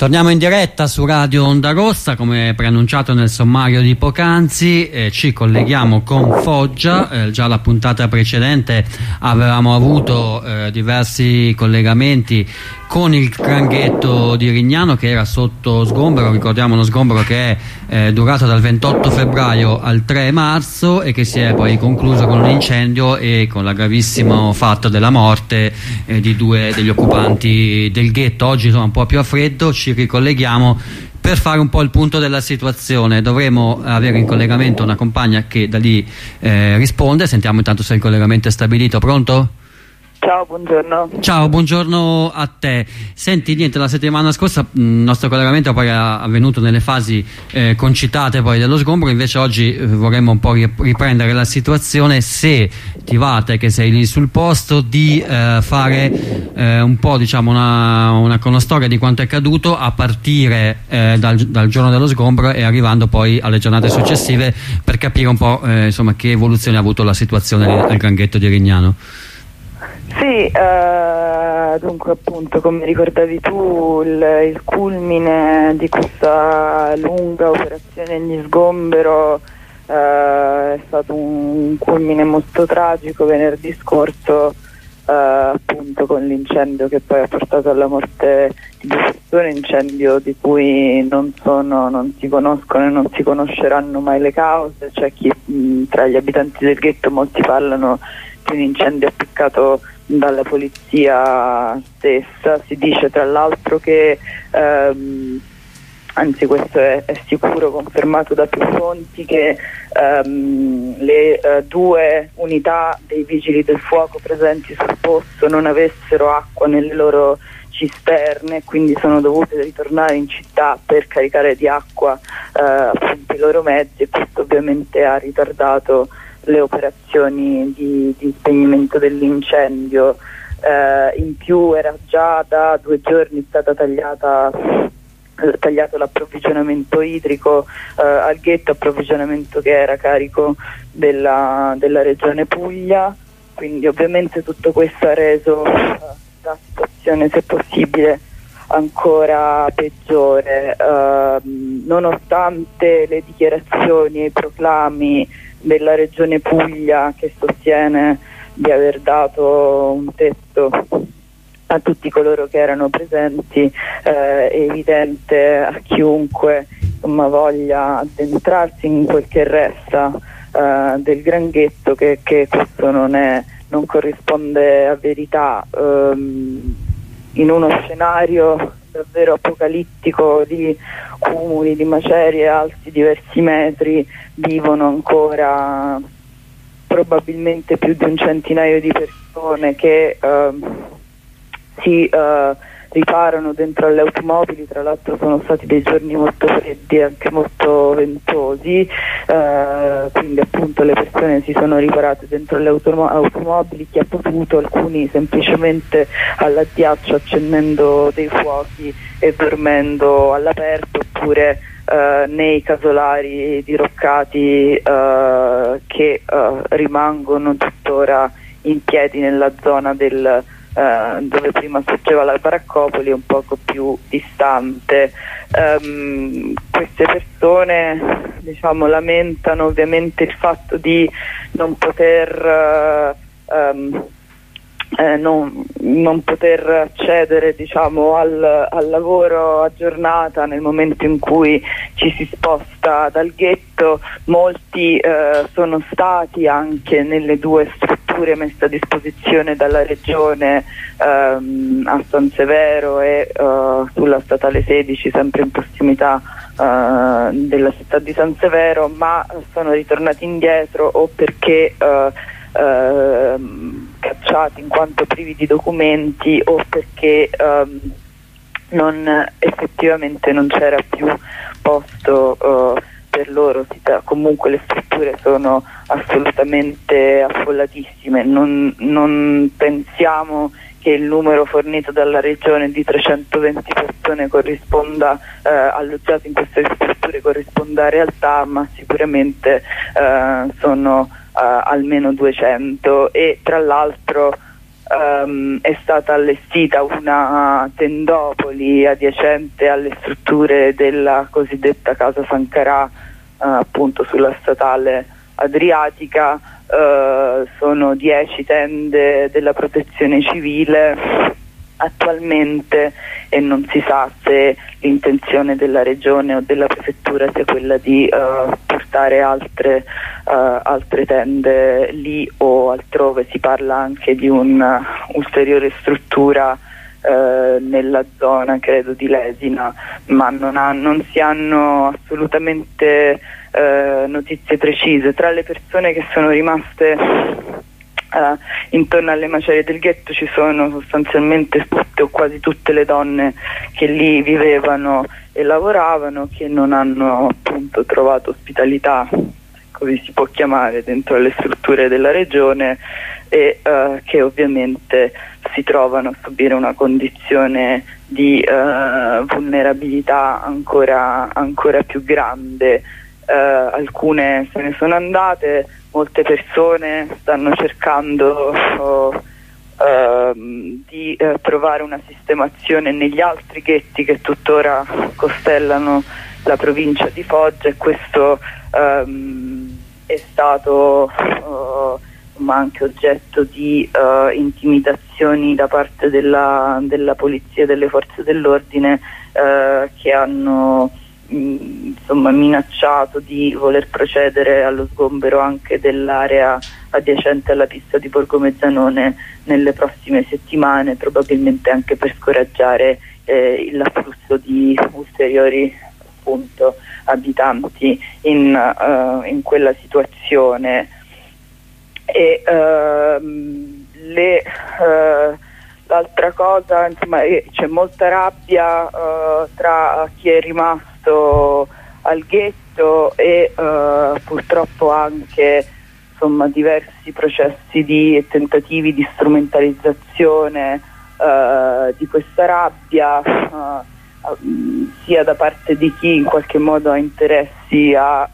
Torniamo in diretta su Radio Onda Rossa, come preannunciato nel sommario di poc'anzi, eh, ci colleghiamo con Foggia, eh, già la puntata precedente avevamo avuto eh, diversi collegamenti con il Cranghetto di Rignano che era sotto sgombero, ricordiamo uno sgombero che è eh, durato dal 28 febbraio al 3 marzo e che si è poi concluso con un incendio e con la gravissimo fatto della morte eh, di due degli occupanti del ghetto. Oggi insomma un po' più a freddo, ci ricolleghiamo per fare un po' il punto della situazione. Dovremo avere in collegamento una compagna che da lì eh, risponde. Sentiamo intanto se il collegamento è stabilito. Pronto? Ciao, buongiorno. Ciao, buongiorno a te. Senti, niente, la settimana scorsa il nostro collegamento poi è avvenuto nelle fasi eh, concitate poi dello sgombro, invece oggi eh, vorremmo un po' riprendere la situazione, se ti va te che sei lì sul posto, di eh, fare eh, un po' diciamo una, una cronostoria di quanto è accaduto a partire eh, dal, dal, giorno dello sgombro e arrivando poi alle giornate successive per capire un po' eh, insomma, che evoluzione ha avuto la situazione al Granghetto di Rignano. Sì, eh, dunque appunto come ricordavi tu il, il, culmine di questa lunga operazione di sgombero eh, è stato un culmine molto tragico venerdì scorso eh, appunto con l'incendio che poi ha portato alla morte di due persone, incendio di cui non, sono, non si conoscono e non si conosceranno mai le cause, c'è chi mh, tra gli abitanti del ghetto molti parlano di un incendio appiccato dalla polizia stessa. Si dice tra l'altro che, ehm, anzi questo è, è, sicuro, confermato da più fonti, che ehm, le eh, due unità dei vigili del fuoco presenti sul posto non avessero acqua nelle loro cisterne quindi sono dovute ritornare in città per caricare di acqua eh, i loro mezzi e questo ovviamente ha ritardato le operazioni di, di spegnimento dell'incendio. Eh, in più era già da due giorni stata tagliata tagliato l'approvvigionamento idrico eh, al ghetto, approvvigionamento che era carico della, della, regione Puglia, quindi ovviamente tutto questo ha reso eh, la situazione, se possibile, ancora peggiore, eh, nonostante le dichiarazioni e i proclami della regione Puglia che sostiene di aver dato un tetto a tutti coloro che erano presenti, eh, è evidente a chiunque insomma, voglia addentrarsi in quel che resta eh, del Granghetto che, che questo non, è, non, corrisponde a verità. Um, in uno scenario davvero apocalittico di cumuli di macerie alti diversi metri vivono ancora probabilmente più di un centinaio di persone che eh, si eh, riparano dentro alle automobili, tra l'altro sono stati dei giorni molto freddi e anche molto ventosi, eh, quindi appunto le persone si sono riparate dentro le automo automobili, chi ha potuto, alcuni semplicemente all'addiaccio accendendo dei fuochi e dormendo all'aperto oppure eh, nei casolari diroccati eh, che eh, rimangono tuttora in piedi nella zona del eh, dove prima sorgeva la baraccopoli un poco più distante. Um, queste persone diciamo, lamentano ovviamente il fatto di non poter uh, um, eh, non, non, poter accedere diciamo, al, al, lavoro a giornata nel momento in cui ci si sposta dal ghetto, molti eh, sono stati anche nelle due strutture messe a disposizione dalla regione ehm, a San Severo e uh, sulla statale 16 sempre in prossimità uh, della città di San Severo ma sono ritornati indietro o perché uh, cacciati in quanto privi di documenti o perché um, non, effettivamente non c'era più posto uh, per loro, comunque le strutture sono assolutamente affollatissime, non, non pensiamo che il numero fornito dalla regione di 320 persone corrisponda eh, alloggiate in queste strutture corrisponda a realtà, ma sicuramente eh, sono almeno 200 e tra l'altro um, è stata allestita una tendopoli adiacente alle strutture della cosiddetta Casa Sancarà, uh, appunto sulla statale adriatica. Uh, sono 10 tende della protezione civile attualmente e non si sa se l'intenzione della regione o della prefettura sia quella di uh, portare altre, uh, altre, tende lì o altrove, si parla anche di un'ulteriore struttura uh, nella zona credo di Lesina, ma non, ha, non si hanno assolutamente notizie precise. Tra le persone che sono rimaste Uh, intorno alle macerie del ghetto ci sono sostanzialmente tutte o quasi tutte le donne che lì vivevano e lavoravano che non hanno appunto trovato ospitalità così si può chiamare dentro le strutture della regione e uh, che ovviamente si trovano a subire una condizione di uh, vulnerabilità ancora, ancora, più grande. Alcune se ne sono andate molte persone stanno cercando oh, uh, di uh, trovare una sistemazione negli altri ghetti che tuttora costellano la provincia di Foggia e questo um, è stato uh, anche oggetto di eh, intimidazioni da parte della, della polizia e delle forze dell'ordine che hanno insomma, minacciato di voler procedere allo sgombero anche dell'area adiacente alla pista di Borgo Mezzanone nelle prossime settimane, probabilmente anche per scoraggiare eh, l'afflusso di ulteriori appunto, abitanti in, uh, in, quella situazione. E, uh, le, uh, l'altra cosa, insomma, c'è molta rabbia tra chi è rimasto rimasto al ghetto e uh, purtroppo anche insomma, diversi processi di, e tentativi di strumentalizzazione uh, di questa rabbia uh, sia da parte di chi in qualche modo ha interessi a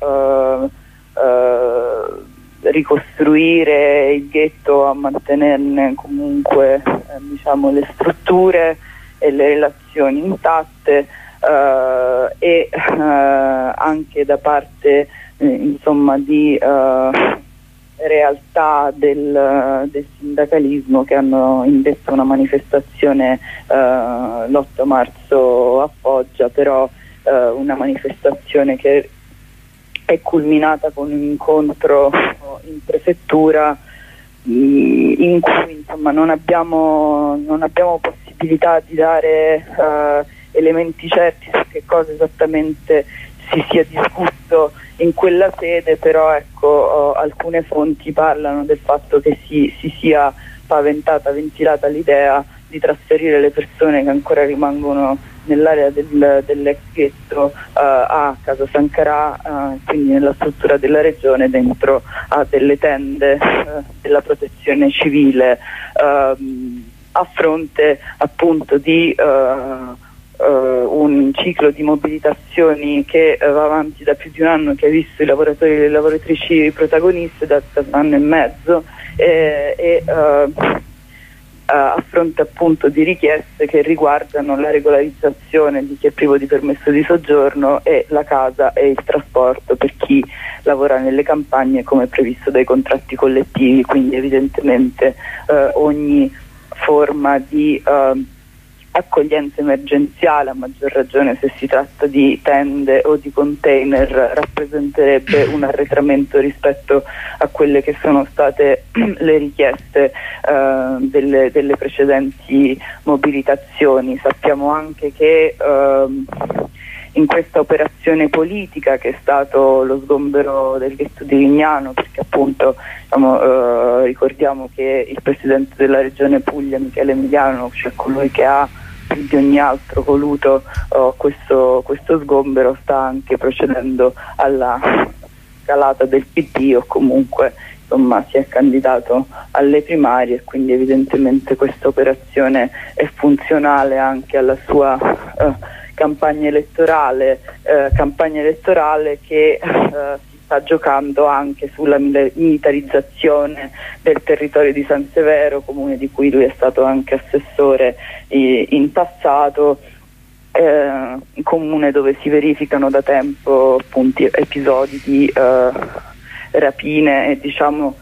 ricostruire il ghetto, a mantenerne comunque diciamo, le strutture e le relazioni intatte e uh, anche da parte eh, insomma, di realtà del, del, sindacalismo che hanno indetto una manifestazione l'8 marzo a Foggia, però una manifestazione che è culminata con un incontro in prefettura mm, in cui insomma, non, abbiamo, non abbiamo possibilità di dare uh, elementi certi su che cosa esattamente si sia discusso in quella sede, però ecco, alcune fonti parlano del fatto che si, si sia paventata, ventilata l'idea di trasferire le persone che ancora rimangono nell'area del, dell'ex ghetto uh, a Casa Sancarà, uh, quindi nella struttura della regione, dentro a delle tende uh, della protezione civile, ehm, a fronte appunto di un ciclo di mobilitazioni che uh, va avanti da più di un anno, che ha visto i lavoratori e le lavoratrici protagoniste da, un anno e mezzo eh, e uh, a fronte appunto di richieste che riguardano la regolarizzazione di chi è privo di permesso di soggiorno e la casa e il trasporto per chi lavora nelle campagne come previsto dai contratti collettivi, quindi evidentemente ogni forma di accoglienza emergenziale, a maggior ragione se si tratta di tende o di container, rappresenterebbe un arretramento rispetto a quelle che sono state le richieste uh, delle, delle, precedenti mobilitazioni. Sappiamo anche che uh, in questa operazione politica che è stato lo sgombero del ghetto di Vignano, perché appunto diciamo, uh, ricordiamo che il presidente della regione Puglia, Michele Emiliano, cioè colui che ha più di ogni altro voluto oh, questo, questo sgombero sta anche procedendo alla scalata del PD o comunque insomma, si è candidato alle primarie e quindi evidentemente questa operazione è funzionale anche alla sua eh, campagna elettorale, eh, campagna elettorale che eh, sta giocando anche sulla militarizzazione del territorio di San Severo, comune di cui lui è stato anche assessore in passato, eh, comune dove si verificano da tempo appunti, episodi di eh, rapine e diciamo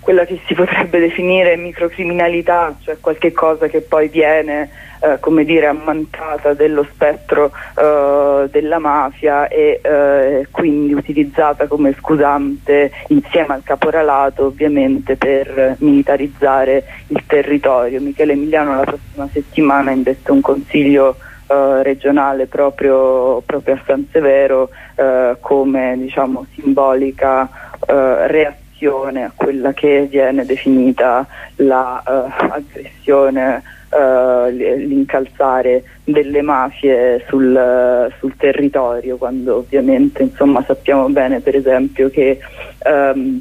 quella che si potrebbe definire microcriminalità, cioè qualche cosa che poi viene eh, come dire ammantata dello spettro eh, della mafia e eh, quindi utilizzata come scusante insieme al caporalato ovviamente per militarizzare il territorio. Michele Emiliano la prossima settimana indetto un consiglio Uh, regionale proprio, proprio, a San Severo uh, come diciamo, simbolica uh, reazione a quella che viene definita l'aggressione, uh, uh, l'incalzare delle mafie sul, sul, territorio, quando ovviamente insomma, sappiamo bene per esempio che um,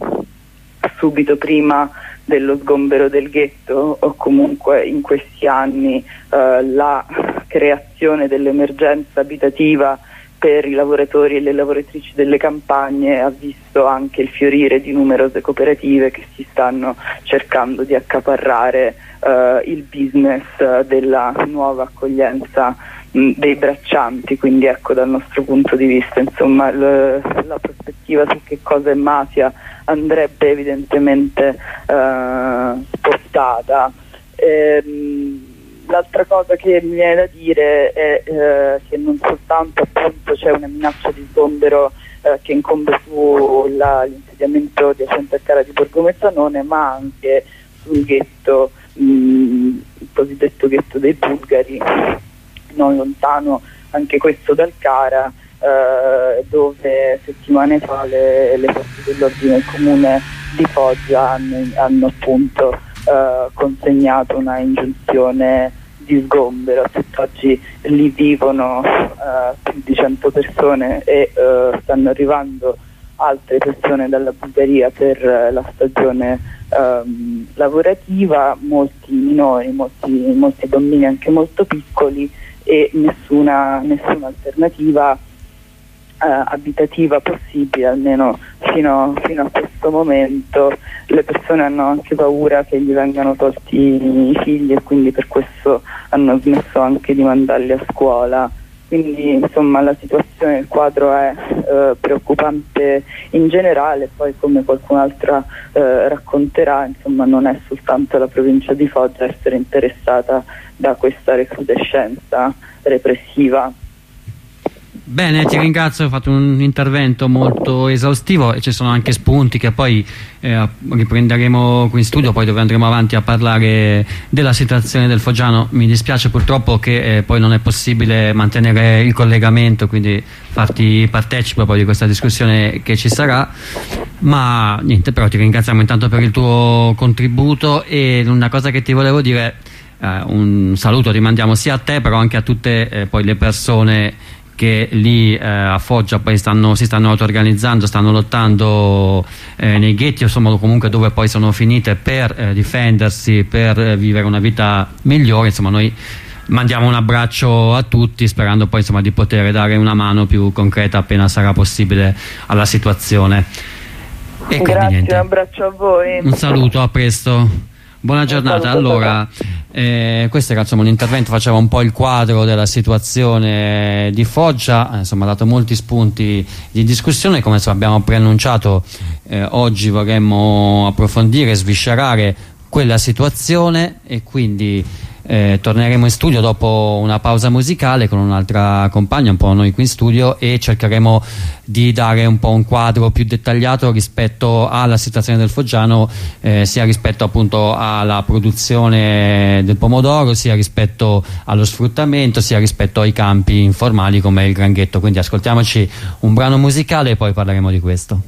subito prima dello sgombero del ghetto o comunque in questi anni uh, la creazione dell'emergenza abitativa per i lavoratori e le lavoratrici delle campagne ha visto anche il fiorire di numerose cooperative che si stanno cercando di accaparrare eh, il business della nuova accoglienza mh, dei braccianti, quindi ecco dal nostro punto di vista insomma l- la prospettiva su che cosa è mafia andrebbe evidentemente eh, spostata. Ehm, L'altra cosa che mi viene da dire è eh, che non soltanto appunto c'è una minaccia di sgombero eh, che incombe sull'insediamento di Acente Cara di Borgo Mezzanone, ma anche sul ghetto, il cosiddetto ghetto dei Bulgari, non lontano anche questo dal Cara, eh, dove settimane fa le, le forze dell'ordine del comune di Foggia hanno, hanno appunto eh, consegnato una ingiunzione di sgombero, tutt'oggi lì vivono eh, più di 100 persone e eh, stanno arrivando altre persone dalla Bulgaria per la stagione ehm, lavorativa, molti minori, molti, molti, bambini anche molto piccoli e nessuna, nessuna alternativa eh, abitativa possibile, almeno fino, fino, a questo momento. Le persone hanno anche paura che gli vengano tolti i figli e quindi per questo hanno smesso anche di mandarli a scuola. Quindi insomma la situazione, il quadro è eh, preoccupante in generale, poi come qualcun altro eh, racconterà, insomma non è soltanto la provincia di Foggia essere interessata da questa recrudescenza repressiva Bene, ti ringrazio, hai fatto un intervento molto esaustivo e ci sono anche spunti che poi eh, riprenderemo qui in studio, poi dove andremo avanti a parlare della situazione del Foggiano. Mi dispiace purtroppo che eh, poi non è possibile mantenere il collegamento, quindi farti partecipe poi di questa discussione che ci sarà, ma niente, però ti ringraziamo intanto per il tuo contributo e una cosa che ti volevo dire, eh, un saluto rimandiamo sia a te però anche a tutte eh, le persone che lì eh, a Foggia poi stanno, si stanno auto-organizzando, stanno lottando eh, nei ghetti, insomma comunque dove poi sono finite per eh, difendersi, per eh, vivere una vita migliore, insomma noi mandiamo un abbraccio a tutti sperando poi insomma di poter dare una mano più concreta appena sarà possibile alla situazione. E Grazie, un abbraccio a voi. Un saluto, a presto. Buona giornata, allora eh, questo era insomma, un intervento, faceva un po' il quadro della situazione di Foggia, eh, insomma ha dato molti spunti di discussione, come insomma, abbiamo preannunciato eh, oggi vorremmo approfondire, sviscerare quella situazione e quindi eh, torneremo in studio dopo una pausa musicale con un'altra compagna, un po' noi qui in studio e cercheremo di dare un po' un quadro più dettagliato rispetto alla situazione del Foggiano eh, sia rispetto appunto alla produzione del pomodoro sia rispetto allo sfruttamento sia rispetto ai campi informali come il Granghetto. Quindi ascoltiamoci un brano musicale e poi parleremo di questo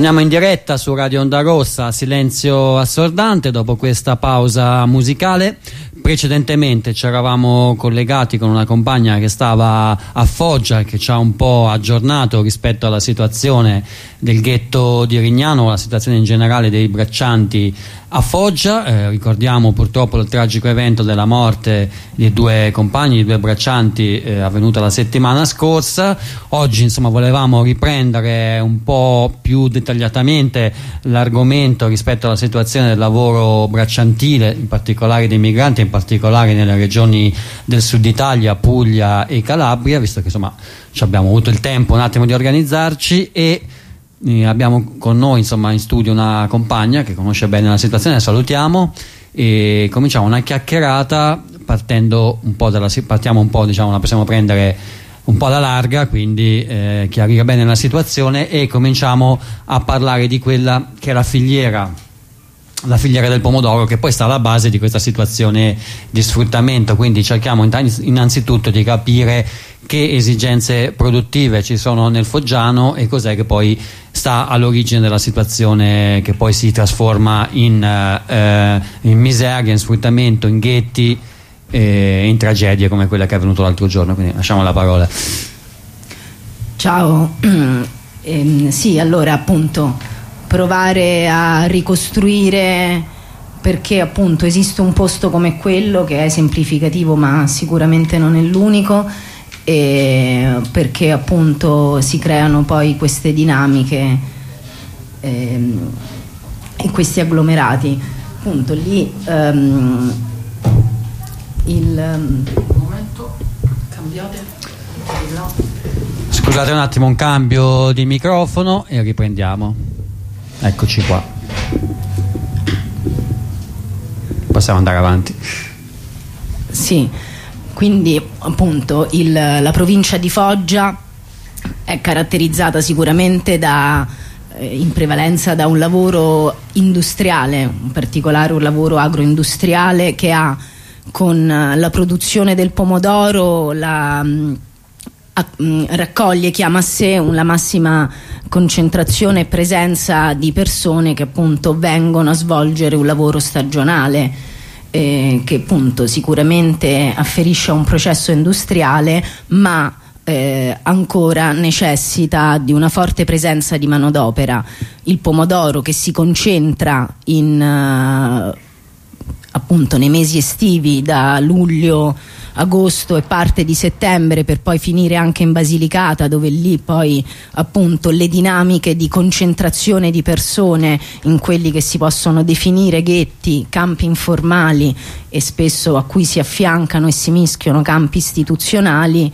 Torniamo in diretta su Radio Onda Rossa, silenzio assordante dopo questa pausa musicale. Precedentemente ci eravamo collegati con una compagna che stava a Foggia che ci ha un po' aggiornato rispetto alla situazione del ghetto di Rignano, la situazione in generale dei braccianti a Foggia. Eh, ricordiamo purtroppo il tragico evento della morte di due compagni, di due braccianti eh, avvenuta la settimana scorsa. Oggi insomma volevamo riprendere un po' più dettagliatamente l'argomento rispetto alla situazione del lavoro bracciantile, in particolare dei migranti, in particolare nelle regioni del sud Italia, Puglia e Calabria, visto che insomma abbiamo avuto il tempo un attimo di organizzarci e eh, abbiamo con noi insomma, in studio una compagna che conosce bene la situazione, la salutiamo. E cominciamo una chiacchierata partendo un po' dalla, partiamo un po' diciamo la possiamo prendere un po' alla larga quindi eh, chiarire bene la situazione e cominciamo a parlare di quella che è la filiera la filiera del pomodoro che poi sta alla base di questa situazione di sfruttamento quindi cerchiamo innanzitutto di capire che esigenze produttive ci sono nel Foggiano e cos'è che poi sta all'origine della situazione che poi si trasforma in, eh, in miseria, in sfruttamento, in ghetti e in tragedie come quella che è avvenuta l'altro giorno. Quindi lasciamo la parola. Ciao, eh, sì allora appunto provare a ricostruire perché appunto esiste un posto come quello che è semplificativo ma sicuramente non è l'unico perché appunto si creano poi queste dinamiche ehm, e questi agglomerati. Appunto lì um, il um, momento cambiate. Scusate un attimo un cambio di microfono e riprendiamo eccoci qua. Possiamo andare avanti? Sì quindi appunto il, la provincia di Foggia è caratterizzata sicuramente da, eh, in prevalenza da un lavoro industriale, in particolare un lavoro agroindustriale che ha con la produzione del pomodoro la, mm, raccoglie, chiama a sé la massima concentrazione e presenza di persone che appunto vengono a svolgere un lavoro stagionale eh, che appunto sicuramente afferisce a un processo industriale ma eh, ancora necessita di una forte presenza di manodopera. Il pomodoro che si concentra in, uh, appunto nei mesi estivi da luglio agosto e parte di settembre per poi finire anche in Basilicata dove lì poi appunto le dinamiche di concentrazione di persone in quelli che si possono definire ghetti, campi informali e spesso a cui si affiancano e si mischiano campi istituzionali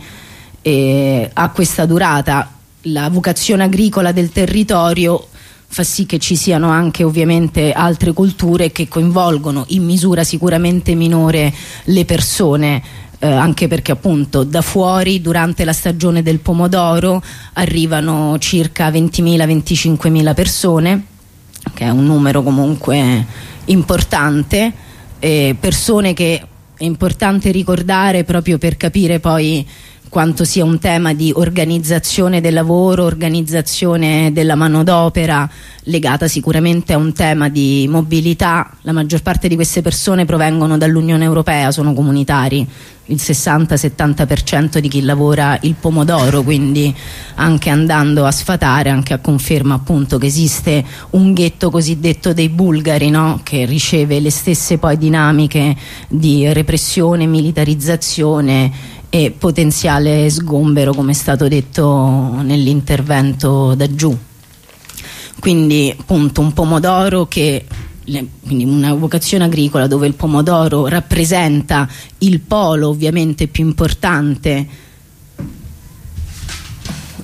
eh, a questa durata la vocazione agricola del territorio fa sì che ci siano anche ovviamente altre culture che coinvolgono in misura sicuramente minore le persone eh, anche perché appunto da fuori durante la stagione del pomodoro arrivano circa 20.000-25.000 persone che è un numero comunque importante eh, persone che è importante ricordare proprio per capire poi quanto sia un tema di organizzazione del lavoro, organizzazione della manodopera, legata sicuramente a un tema di mobilità. La maggior parte di queste persone provengono dall'Unione Europea, sono comunitari, il 60-70% di chi lavora il pomodoro, quindi anche andando a sfatare, anche a conferma appunto che esiste un ghetto cosiddetto dei bulgari, no? che riceve le stesse poi dinamiche di repressione, militarizzazione e potenziale sgombero come è stato detto nell'intervento da giù. Quindi appunto un pomodoro che quindi una vocazione agricola dove il pomodoro rappresenta il polo ovviamente più importante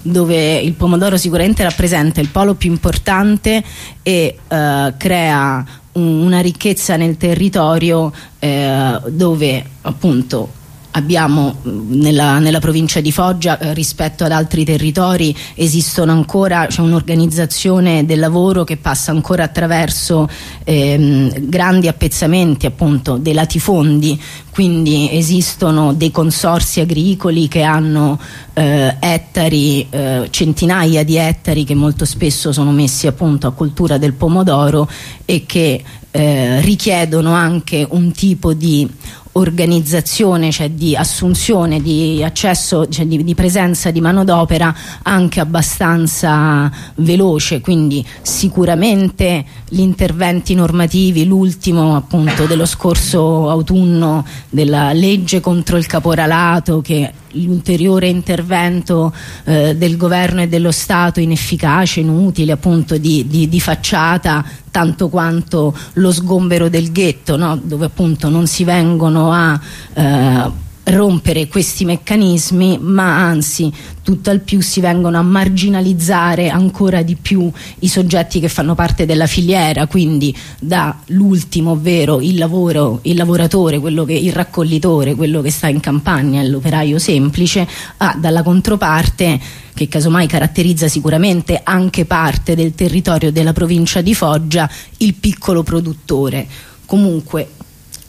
dove il pomodoro sicuramente rappresenta il polo più importante e eh, crea un, una ricchezza nel territorio eh, dove appunto abbiamo nella, nella, provincia di Foggia eh, rispetto ad altri territori esistono ancora c'è un'organizzazione del lavoro che passa ancora attraverso ehm, grandi appezzamenti appunto dei latifondi. Quindi esistono dei consorsi agricoli che hanno eh, ettari, eh, centinaia di ettari che molto spesso sono messi appunto a cultura del pomodoro e che eh, richiedono anche un tipo di organizzazione, cioè di assunzione, di accesso, cioè di, di presenza di manodopera anche abbastanza veloce, quindi sicuramente gli interventi normativi, l'ultimo appunto dello scorso autunno della legge contro il caporalato che l'ulteriore intervento eh, del governo e dello Stato inefficace, inutile appunto di, di, di facciata tanto quanto lo sgombero del ghetto no? dove appunto non si vengono a eh, rompere questi meccanismi ma anzi tutt'al più si vengono a marginalizzare ancora di più i soggetti che fanno parte della filiera quindi dall'ultimo ovvero il, lavoro, il lavoratore, che, il raccoglitore quello che sta in campagna, l'operaio semplice a dalla controparte che casomai caratterizza sicuramente anche parte del territorio della provincia di Foggia il piccolo produttore. Comunque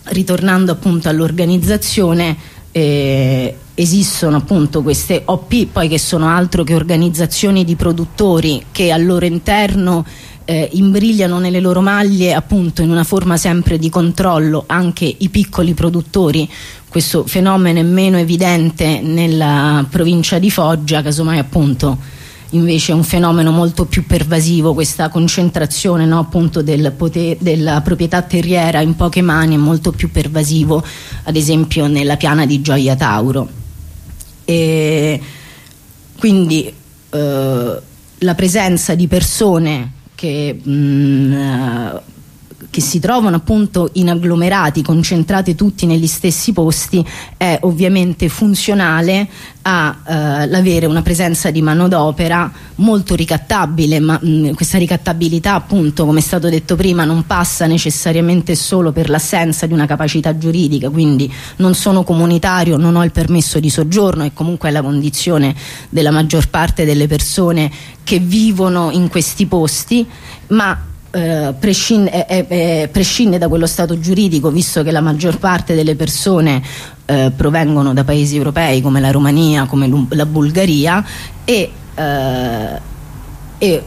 ritornando appunto all'organizzazione eh, esistono appunto queste OP poi che sono altro che organizzazioni di produttori che al loro interno eh, imbrigliano nelle loro maglie appunto in una forma sempre di controllo anche i piccoli produttori. Questo fenomeno è meno evidente nella provincia di Foggia casomai appunto invece è un fenomeno molto più pervasivo, questa concentrazione no, appunto del della proprietà terriera in poche mani è molto più pervasivo, ad esempio nella piana di Gioia Tauro. E quindi eh, la presenza di persone che mh, mm, che si trovano appunto in agglomerati concentrati tutti negli stessi posti è ovviamente funzionale all'avere eh, una presenza di manodopera molto ricattabile ma mh, questa ricattabilità appunto come è stato detto prima non passa necessariamente solo per l'assenza di una capacità giuridica quindi non sono comunitario, non ho il permesso di soggiorno e comunque è la condizione della maggior parte delle persone che vivono in questi posti ma eh, prescinde, eh, eh, prescinde, da quello stato giuridico visto che la maggior parte delle persone eh, provengono da paesi europei come la Romania, come la Bulgaria e, eh, e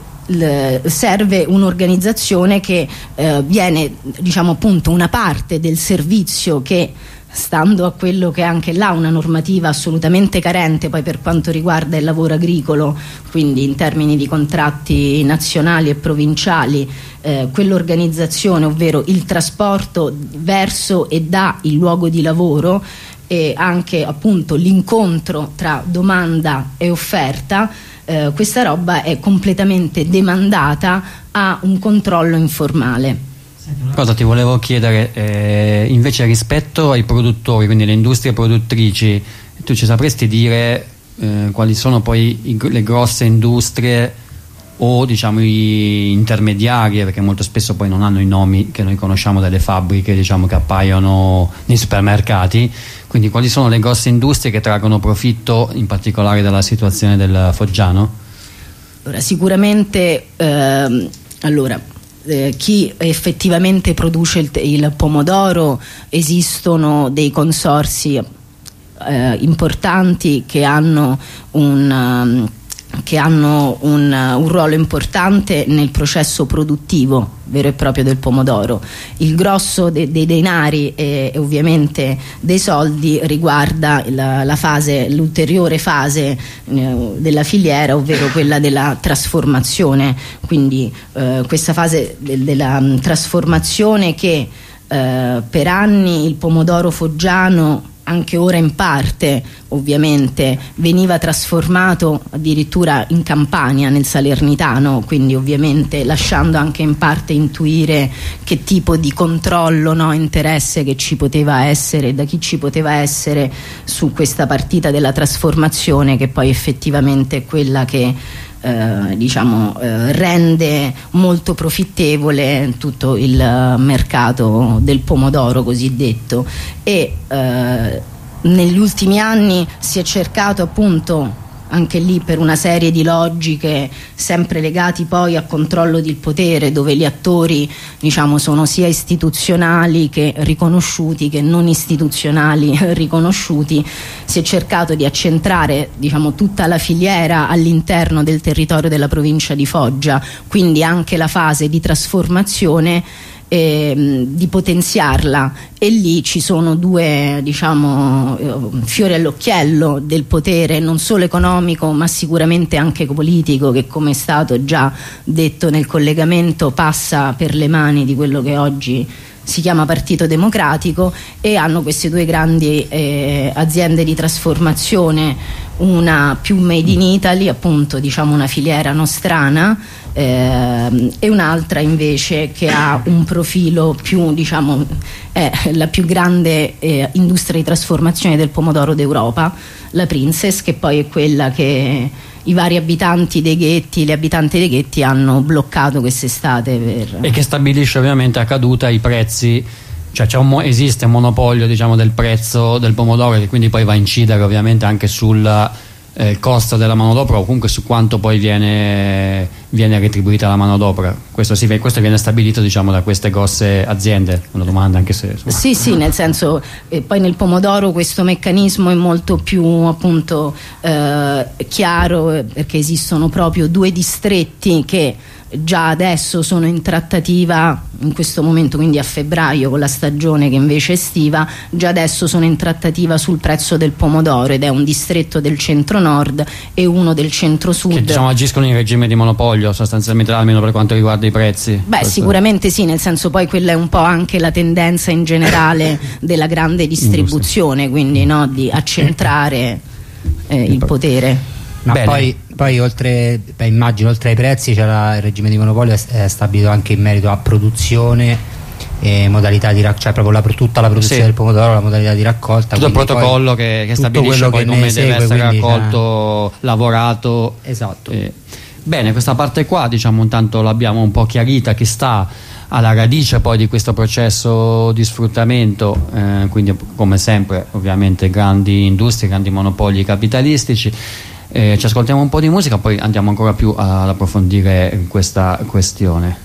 serve un'organizzazione che eh, viene diciamo appunto una parte del servizio che stando a quello che è anche là una normativa assolutamente carente poi per quanto riguarda il lavoro agricolo, quindi in termini di contratti nazionali e provinciali, eh, quell'organizzazione, ovvero il trasporto verso e da il luogo di lavoro e anche appunto l'incontro tra domanda e offerta, eh, questa roba è completamente demandata a un controllo informale. Cosa ti volevo chiedere, eh, invece rispetto ai produttori, quindi le industrie produttrici, tu ci sapresti dire eh, quali sono poi i, le grosse industrie o diciamo gli intermediari, perché molto spesso poi non hanno i nomi che noi conosciamo delle fabbriche diciamo, che appaiono nei supermercati, quindi quali sono le grosse industrie che traggono profitto in particolare dalla situazione del Foggiano? Allora, sicuramente ehm, allora, eh, chi effettivamente produce il, il, pomodoro esistono dei consorsi eh, importanti che hanno un um, che hanno un, un, ruolo importante nel processo produttivo vero e proprio del pomodoro. Il grosso de, dei denari e, e, ovviamente dei soldi riguarda l'ulteriore fase eh, della filiera, ovvero quella della trasformazione. Quindi eh, questa fase de, della um, trasformazione che eh, per anni il pomodoro foggiano anche ora in parte ovviamente veniva trasformato addirittura in Campania nel Salernitano quindi ovviamente lasciando anche in parte intuire che tipo di controllo no, interesse che ci poteva essere da chi ci poteva essere su questa partita della trasformazione che poi effettivamente è quella che eh, diciamo, eh, rende molto profittevole tutto il mercato del pomodoro cosiddetto. E eh, negli ultimi anni si è cercato appunto anche lì per una serie di logiche sempre legati poi a controllo del potere dove gli attori diciamo, sono sia istituzionali che riconosciuti che non istituzionali riconosciuti si è cercato di accentrare diciamo, tutta la filiera all'interno del territorio della provincia di Foggia. Quindi anche la fase di trasformazione eh, di potenziarla. E lì ci sono due diciamo, eh, fiori all'occhiello del potere non solo economico ma sicuramente anche politico che come è stato già detto nel collegamento passa per le mani di quello che oggi si chiama Partito Democratico e hanno queste due grandi eh, aziende di trasformazione una più made in Italy appunto diciamo una filiera nostrana eh, e un'altra invece che ha un profilo più, diciamo, è la più grande eh, industria di trasformazione del pomodoro d'Europa, la Princess, che poi è quella che i vari abitanti dei ghetti, le abitanti dei ghetti hanno bloccato quest'estate. Per... E che stabilisce ovviamente a caduta i prezzi cioè un, esiste un monopolio diciamo, del prezzo del pomodoro che quindi poi va a incidere ovviamente anche sulla eh, costo della manodopera o comunque su quanto poi viene, viene retribuita la manodopera. Questo, sì, questo viene stabilito diciamo, da queste grosse aziende. Una domanda anche se. Insomma. Sì, sì, nel senso, eh, poi nel pomodoro questo meccanismo è molto più appunto eh, chiaro eh, perché esistono proprio due distretti che già adesso sono in trattativa in questo momento quindi a febbraio con la stagione che invece è estiva già adesso sono in trattativa sul prezzo del pomodoro ed è un distretto del centro nord e uno del centro sud che diciamo agiscono in regime di monopolio sostanzialmente almeno per quanto riguarda i prezzi. Beh questo. sicuramente sì nel senso poi quella è un po' anche la tendenza in generale della grande distribuzione quindi no, di accentrare eh, il potere. Ma poi, poi, oltre, beh, immagino, oltre ai prezzi c'era il regime di monopolio è stabilito anche in merito a produzione e modalità di raccolta, cioè proprio la, tutta la produzione sì. del pomodoro, la modalità di raccolta. Tutto il protocollo che, che stabilisce poi come deve essere raccolto, eh. lavorato. Esatto. Eh. Bene, questa parte qua diciamo intanto l'abbiamo un po' chiarita che sta alla radice poi di questo processo di sfruttamento, eh, quindi come sempre ovviamente grandi industrie, grandi monopoli capitalistici eh, ci ascoltiamo un po' di musica, poi andiamo ancora più ad approfondire questa questione.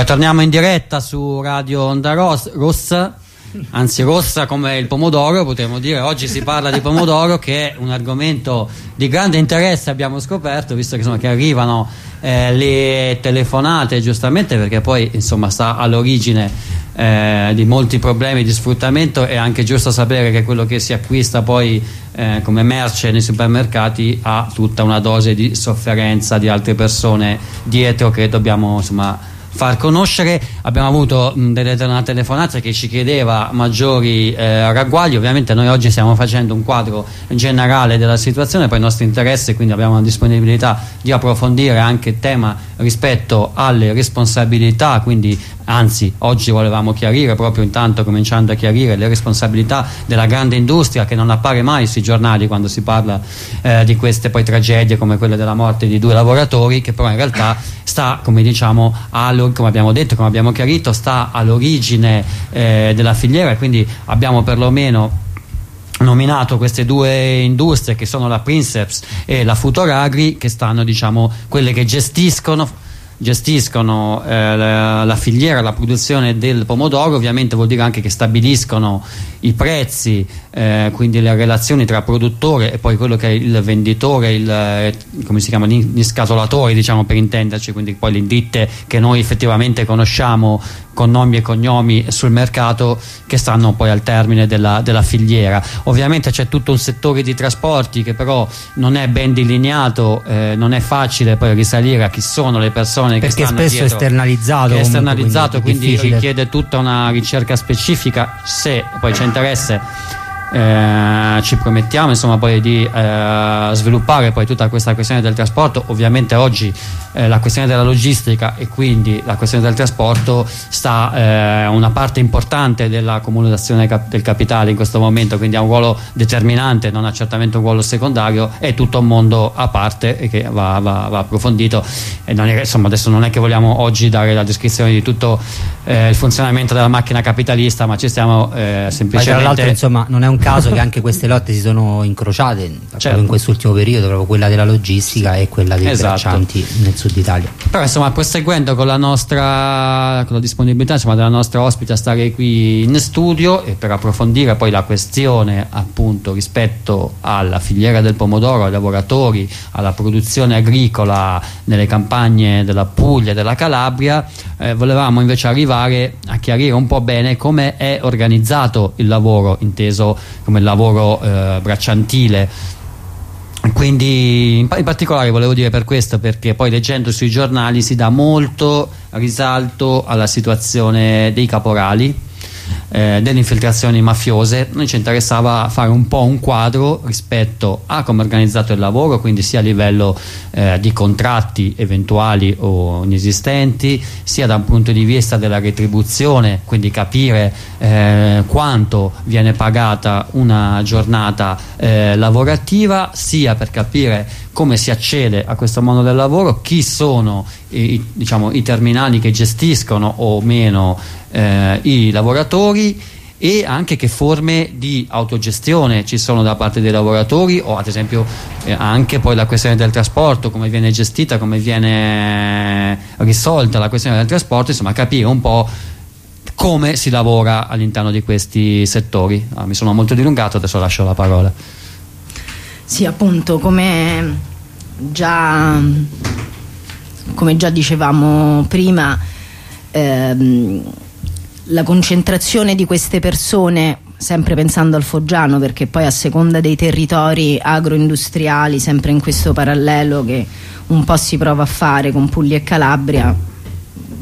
Allora, torniamo in diretta su Radio Onda Rossa, anzi rossa come il pomodoro, potremmo dire. Oggi si parla di pomodoro che è un argomento di grande interesse, abbiamo scoperto, visto che, insomma, che arrivano eh, le telefonate, giustamente perché poi insomma, sta all'origine eh, di molti problemi di sfruttamento è anche giusto sapere che quello che si acquista poi eh, come merce nei supermercati ha tutta una dose di sofferenza di altre persone dietro che dobbiamo insomma far conoscere. Abbiamo avuto delle, una telefonata che ci chiedeva maggiori eh, ragguagli, ovviamente noi oggi stiamo facendo un quadro generale della situazione per i nostri interessi, quindi abbiamo la disponibilità di approfondire anche il tema rispetto alle responsabilità, quindi anzi oggi volevamo chiarire proprio intanto cominciando a chiarire le responsabilità della grande industria che non appare mai sui giornali quando si parla eh, di queste poi tragedie come quella della morte di due lavoratori che però in realtà sta come diciamo come abbiamo detto come abbiamo chiarito sta all'origine eh, della filiera. Quindi abbiamo perlomeno nominato queste due industrie che sono la Princeps e la Futoragri che stanno diciamo quelle che gestiscono gestiscono eh, la, la, filiera, la produzione del pomodoro, ovviamente vuol dire anche che stabiliscono i prezzi, eh, quindi le relazioni tra produttore e poi quello che è il venditore, il, eh, come si chiama, gli scatolatori diciamo per intenderci, quindi poi le ditte che noi effettivamente conosciamo con nomi e cognomi sul mercato che stanno poi al termine della, della filiera. Ovviamente c'è tutto un settore di trasporti che però non è ben delineato, eh, non è facile poi risalire a chi sono le persone Perché che stanno spesso dietro. è esternalizzato. È esternalizzato, quindi, quindi richiede tutta una ricerca specifica se poi c'è interesse eh, ci promettiamo insomma poi di eh, sviluppare poi tutta questa questione del trasporto ovviamente oggi eh, la questione della logistica e quindi la questione del trasporto sta eh, una parte importante della comunicazione cap del capitale in questo momento quindi ha un ruolo determinante non ha certamente un ruolo secondario è tutto un mondo a parte e che va, va, va approfondito e non è, insomma adesso non è che vogliamo oggi dare la descrizione di tutto eh, il funzionamento della macchina capitalista ma ci stiamo eh, semplicemente tra l'altro insomma non è un caso che anche queste lotte si sono incrociate certo. in quest'ultimo periodo, proprio quella della logistica e quella dei esatto. braccianti nel sud Italia. Però insomma proseguendo con la nostra con la disponibilità insomma, della nostra ospite a stare qui in studio e per approfondire poi la questione appunto rispetto alla filiera del pomodoro, ai lavoratori, alla produzione agricola nelle campagne della Puglia e della Calabria, eh, volevamo invece arrivare a chiarire un po' bene come è organizzato il lavoro inteso come lavoro eh, bracciantile quindi in, particolare volevo dire per questo perché poi leggendo sui giornali si dà molto risalto alla situazione dei caporali eh, delle infiltrazioni mafiose, noi ci interessava fare un po' un quadro rispetto a come è organizzato il lavoro, quindi sia a livello eh, di contratti eventuali o inesistenti, sia da un punto di vista della retribuzione, quindi capire eh, quanto viene pagata una giornata eh, lavorativa, sia per capire come si accede a questo mondo del lavoro, chi sono i, diciamo, i terminali che gestiscono o meno eh, i lavoratori e anche che forme di autogestione ci sono da parte dei lavoratori o ad esempio eh, anche poi la questione del trasporto, come viene gestita, come viene risolta la questione del trasporto, insomma capire un po' come si lavora all'interno di questi settori. Ah, mi sono molto dilungato, adesso lascio la parola. Sì, appunto, come già, come già dicevamo prima, ehm, la concentrazione di queste persone sempre pensando al Foggiano perché poi a seconda dei territori agroindustriali sempre in questo parallelo che un po' si prova a fare con Puglia e Calabria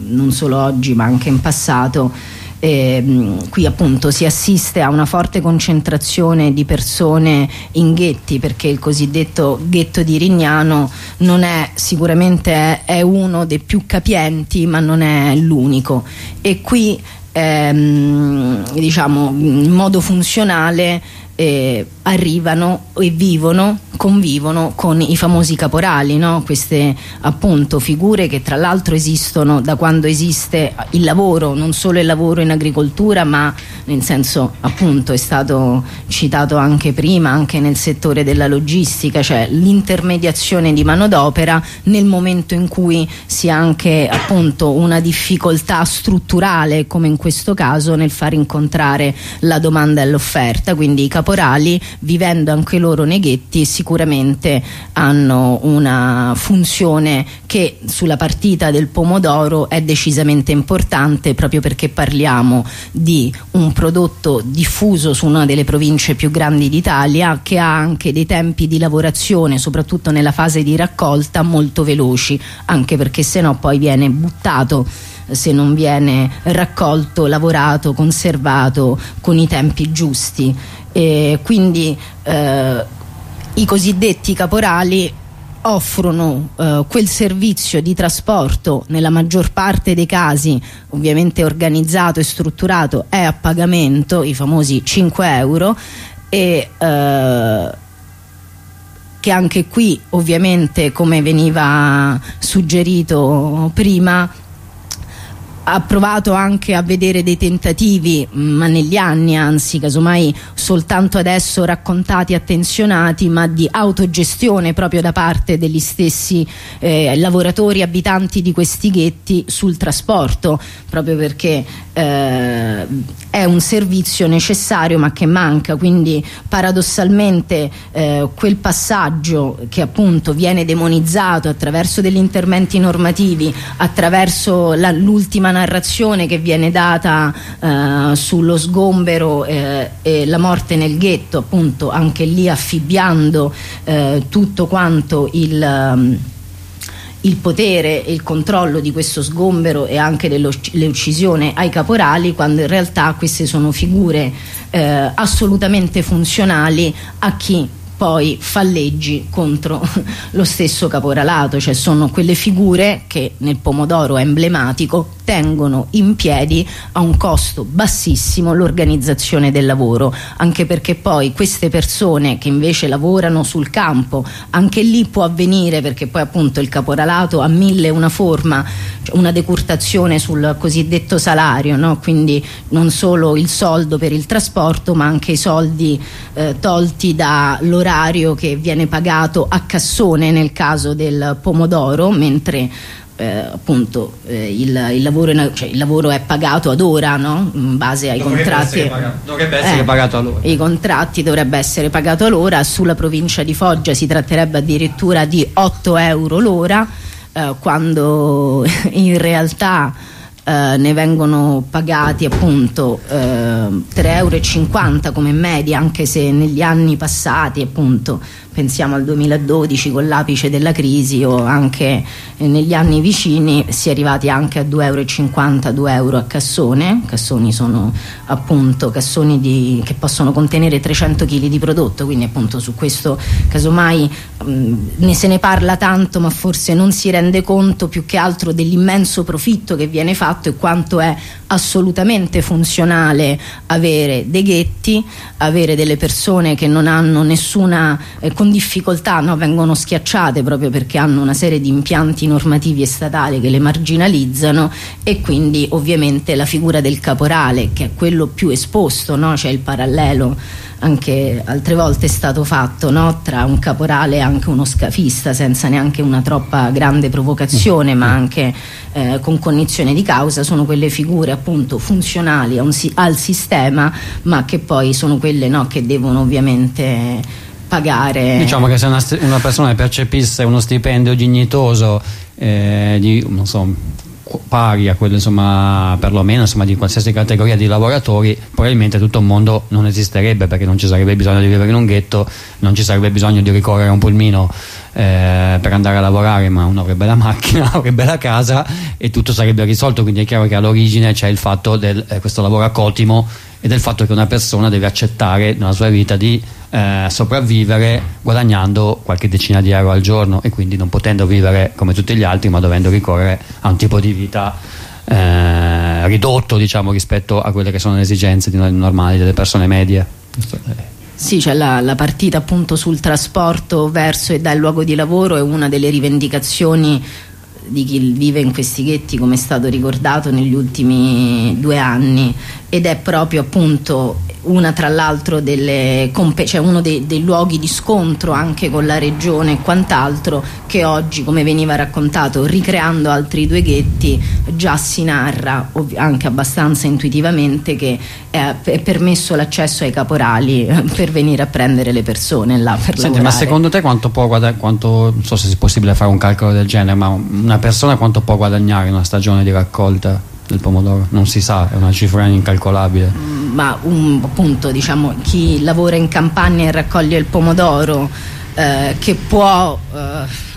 non solo oggi ma anche in passato eh, qui appunto si assiste a una forte concentrazione di persone in ghetti perché il cosiddetto ghetto di Rignano non è sicuramente è, è uno dei più capienti ma non è l'unico. E qui ehm, diciamo in modo funzionale eh, arrivano e vivono, convivono con i famosi caporali, no? queste appunto figure che tra l'altro esistono da quando esiste il lavoro, non solo il lavoro in agricoltura ma nel senso appunto è stato citato anche prima, anche nel settore della logistica, cioè l'intermediazione di manodopera nel momento in cui si ha anche appunto una difficoltà strutturale come in questo caso nel far incontrare la domanda e l'offerta, quindi i caporali vivendo anche loro nei ghetti sicuramente hanno una funzione che sulla partita del pomodoro è decisamente importante proprio perché parliamo di un prodotto diffuso su una delle province più grandi d'Italia che ha anche dei tempi di lavorazione soprattutto nella fase di raccolta molto veloci anche perché se no poi viene buttato se non viene raccolto, lavorato, conservato con i tempi giusti e quindi eh, i cosiddetti caporali offrono eh, quel servizio di trasporto nella maggior parte dei casi ovviamente organizzato e strutturato è a pagamento i famosi 5 euro. E eh, che anche qui ovviamente come veniva suggerito prima ha provato anche a vedere dei tentativi, ma negli anni anzi, casomai soltanto adesso raccontati, attenzionati, ma di autogestione proprio da parte degli stessi eh, lavoratori abitanti di questi ghetti sul trasporto, proprio perché eh, è un servizio necessario ma che manca, quindi paradossalmente eh, quel passaggio che appunto viene demonizzato attraverso degli interventi normativi, attraverso l'ultima narrazione che viene data eh, sullo sgombero eh, e la morte nel ghetto, appunto anche lì affibbiando eh, tutto quanto il il potere e il controllo di questo sgombero e anche dell'uccisione ai caporali quando in realtà queste sono figure eh, assolutamente funzionali a chi poi fa leggi contro lo stesso caporalato, cioè sono quelle figure che nel pomodoro emblematico tengono in piedi a un costo bassissimo l'organizzazione del lavoro, anche perché poi queste persone che invece lavorano sul campo, anche lì può avvenire perché poi appunto il caporalato ha mille una forma, cioè una decurtazione sul cosiddetto salario, no? quindi non solo il soldo per il trasporto ma anche i soldi eh, tolti dall'orario che viene pagato a cassone nel caso del pomodoro, mentre eh, appunto eh, il, il, lavoro in, cioè, il, lavoro è pagato ad ora no? in base ai dovrebbe contratti. essere pagato, dovrebbe essere eh, pagato all'ora i contratti dovrebbe essere pagato all'ora sulla provincia di Foggia si tratterebbe addirittura di 8 euro l'ora eh, quando in realtà eh, ne vengono pagati appunto eh, 3,50 euro come media anche se negli anni passati appunto pensiamo al 2012 con l'apice della crisi o anche negli anni vicini si è arrivati anche a 2,50 euro, 2 euro a cassone, cassoni sono appunto cassoni di, che possono contenere 300 kg di prodotto, quindi appunto su questo casomai mh, ne se ne parla tanto ma forse non si rende conto più che altro dell'immenso profitto che viene fatto e quanto è assolutamente funzionale avere dei ghetti, avere delle persone che non hanno nessuna eh, con difficoltà no? vengono schiacciate proprio perché hanno una serie di impianti normativi e statali che le marginalizzano e quindi ovviamente la figura del caporale che è quello più esposto, no? c'è il parallelo anche altre volte è stato fatto no? tra un caporale e anche uno scafista senza neanche una troppa grande provocazione ma anche eh, con cognizione di causa sono quelle figure appunto funzionali un, al sistema ma che poi sono quelle no, che devono ovviamente pagare. Diciamo che se una, una persona percepisse uno stipendio dignitoso eh, di, non so, pari a quello insomma perlomeno insomma, di qualsiasi categoria di lavoratori probabilmente tutto il mondo non esisterebbe perché non ci sarebbe bisogno di vivere in un ghetto non ci sarebbe bisogno di ricorrere a un pulmino eh, per andare a lavorare ma uno avrebbe la macchina avrebbe la casa e tutto sarebbe risolto quindi è chiaro che all'origine c'è il fatto di eh, questo lavoro a cotimo e del fatto che una persona deve accettare nella sua vita di eh, sopravvivere guadagnando qualche decina di euro al giorno e quindi non potendo vivere come tutti gli altri ma dovendo ricorrere a un tipo di vita eh, ridotto diciamo rispetto a quelle che sono le esigenze normali delle persone medie. Sì, cioè la, la, partita appunto sul trasporto verso e dal luogo di lavoro è una delle rivendicazioni di chi vive in questi ghetti come è stato ricordato negli ultimi due anni ed è proprio appunto una tra l'altro delle cioè uno dei, dei, luoghi di scontro anche con la regione e quant'altro che oggi come veniva raccontato ricreando altri due ghetti già si narra anche abbastanza intuitivamente che è, è permesso l'accesso ai caporali per venire a prendere le persone là per Senti, ma secondo te quanto può guadagnare quanto non so se è possibile fare un calcolo del genere ma una persona quanto può guadagnare in una stagione di raccolta? Del pomodoro? Non si sa, è una cifra incalcolabile. Ma un, appunto, diciamo, chi lavora in campagna e raccoglie il pomodoro, eh, che può eh,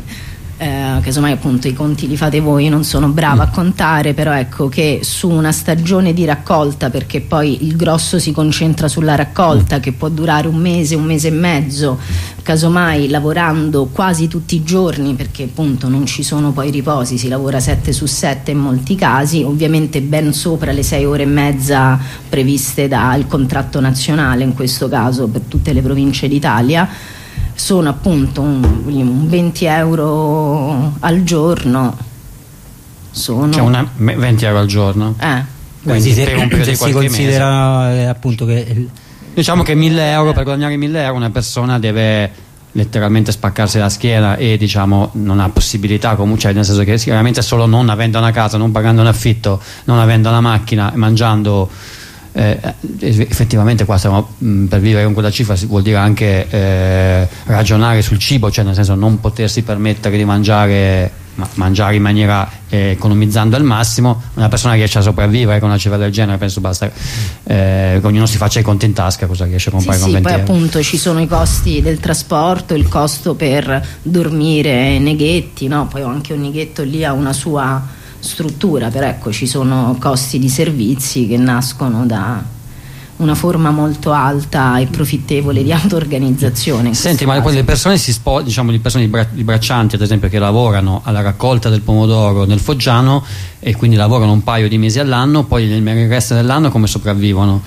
eh, casomai appunto i conti li fate voi, non sono brava a mm. contare, però ecco che su una stagione di raccolta, perché poi il grosso si concentra sulla raccolta che può durare un mese, un mese e mezzo, casomai lavorando quasi tutti i giorni, perché appunto non ci sono poi riposi, si lavora 7 su 7 in molti casi, ovviamente ben sopra le 6 ore e mezza previste dal contratto nazionale in questo caso per tutte le province d'Italia sono appunto un, un 20 euro al giorno. Sono... Cioè una, 20 euro al giorno? Eh. Quindi se, un se si considera eh, appunto che... Diciamo che 1000 euro per guadagnare 1000 euro una persona deve letteralmente spaccarsi la schiena e diciamo non ha possibilità comunque cioè, nel senso che sicuramente solo non avendo una casa non pagando un affitto non avendo una macchina mangiando eh, effettivamente qua stiamo, mh, per vivere con quella cifra vuol dire anche eh, ragionare sul cibo, cioè nel senso non potersi permettere di mangiare, ma mangiare in maniera eh, economizzando al massimo, una persona riesce a sopravvivere con una cifra del genere penso basta eh, che ognuno si faccia i conti in tasca cosa riesce a comprare sì, con sì, 20 poi euro. appunto ci sono i costi del trasporto, il costo per dormire neghetti, no? poi anche un neghetto lì ha una sua struttura, però ecco ci sono costi di servizi che nascono da una forma molto alta e profittevole di auto-organizzazione. Senti, ma poi le persone, si spo- diciamo, le persone di braccianti, ad esempio, che lavorano alla raccolta del pomodoro nel Foggiano e quindi lavorano un paio di mesi all'anno, poi nel resto dell'anno come sopravvivono?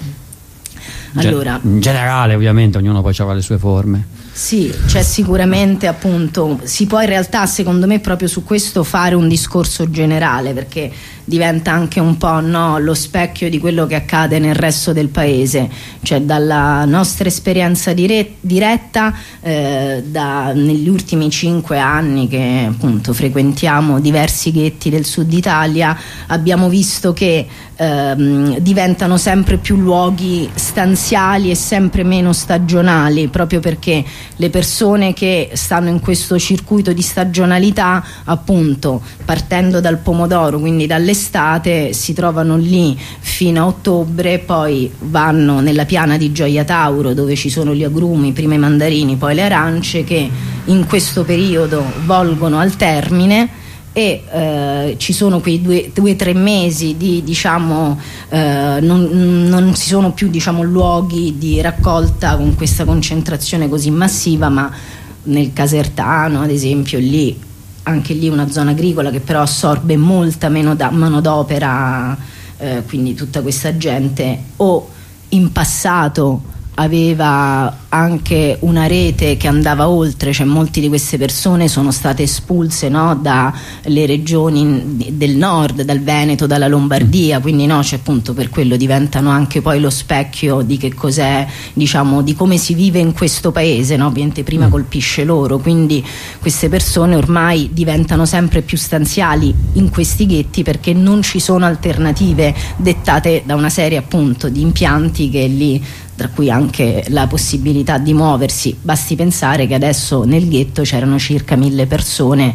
Allora, in generale, ovviamente, ognuno poi avrà le sue forme. Sì, c'è sicuramente appunto, si può in realtà secondo me proprio su questo fare un discorso generale perché diventa anche un po' no, lo specchio di quello che accade nel resto del paese, cioè dalla nostra esperienza dire diretta eh, da, negli ultimi cinque anni che appunto frequentiamo diversi ghetti del sud Italia abbiamo visto che ehm, diventano sempre più luoghi stanziali e sempre meno stagionali proprio perché le persone che stanno in questo circuito di stagionalità appunto partendo dal pomodoro quindi dall'estate si trovano lì fino a ottobre poi vanno nella piana di Gioia Tauro dove ci sono gli agrumi prima i mandarini poi le arance che in questo periodo volgono al termine e eh, ci sono quei due o tre mesi di diciamo eh, non, non ci sono più diciamo luoghi di raccolta con questa concentrazione così massiva ma nel Casertano ad esempio lì anche lì una zona agricola che però assorbe molta meno manodopera eh, quindi tutta questa gente o in passato aveva anche una rete che andava oltre, cioè molte di queste persone sono state espulse no, dalle regioni del nord, dal Veneto, dalla Lombardia, quindi no, cioè appunto per quello diventano anche poi lo specchio di che cos'è, diciamo, di come si vive in questo paese, no? ovviamente prima mm. colpisce loro, quindi queste persone ormai diventano sempre più stanziali in questi ghetti perché non ci sono alternative dettate da una serie appunto di impianti che lì tra cui anche la possibilità di muoversi. Basti pensare che adesso nel ghetto c'erano circa mille persone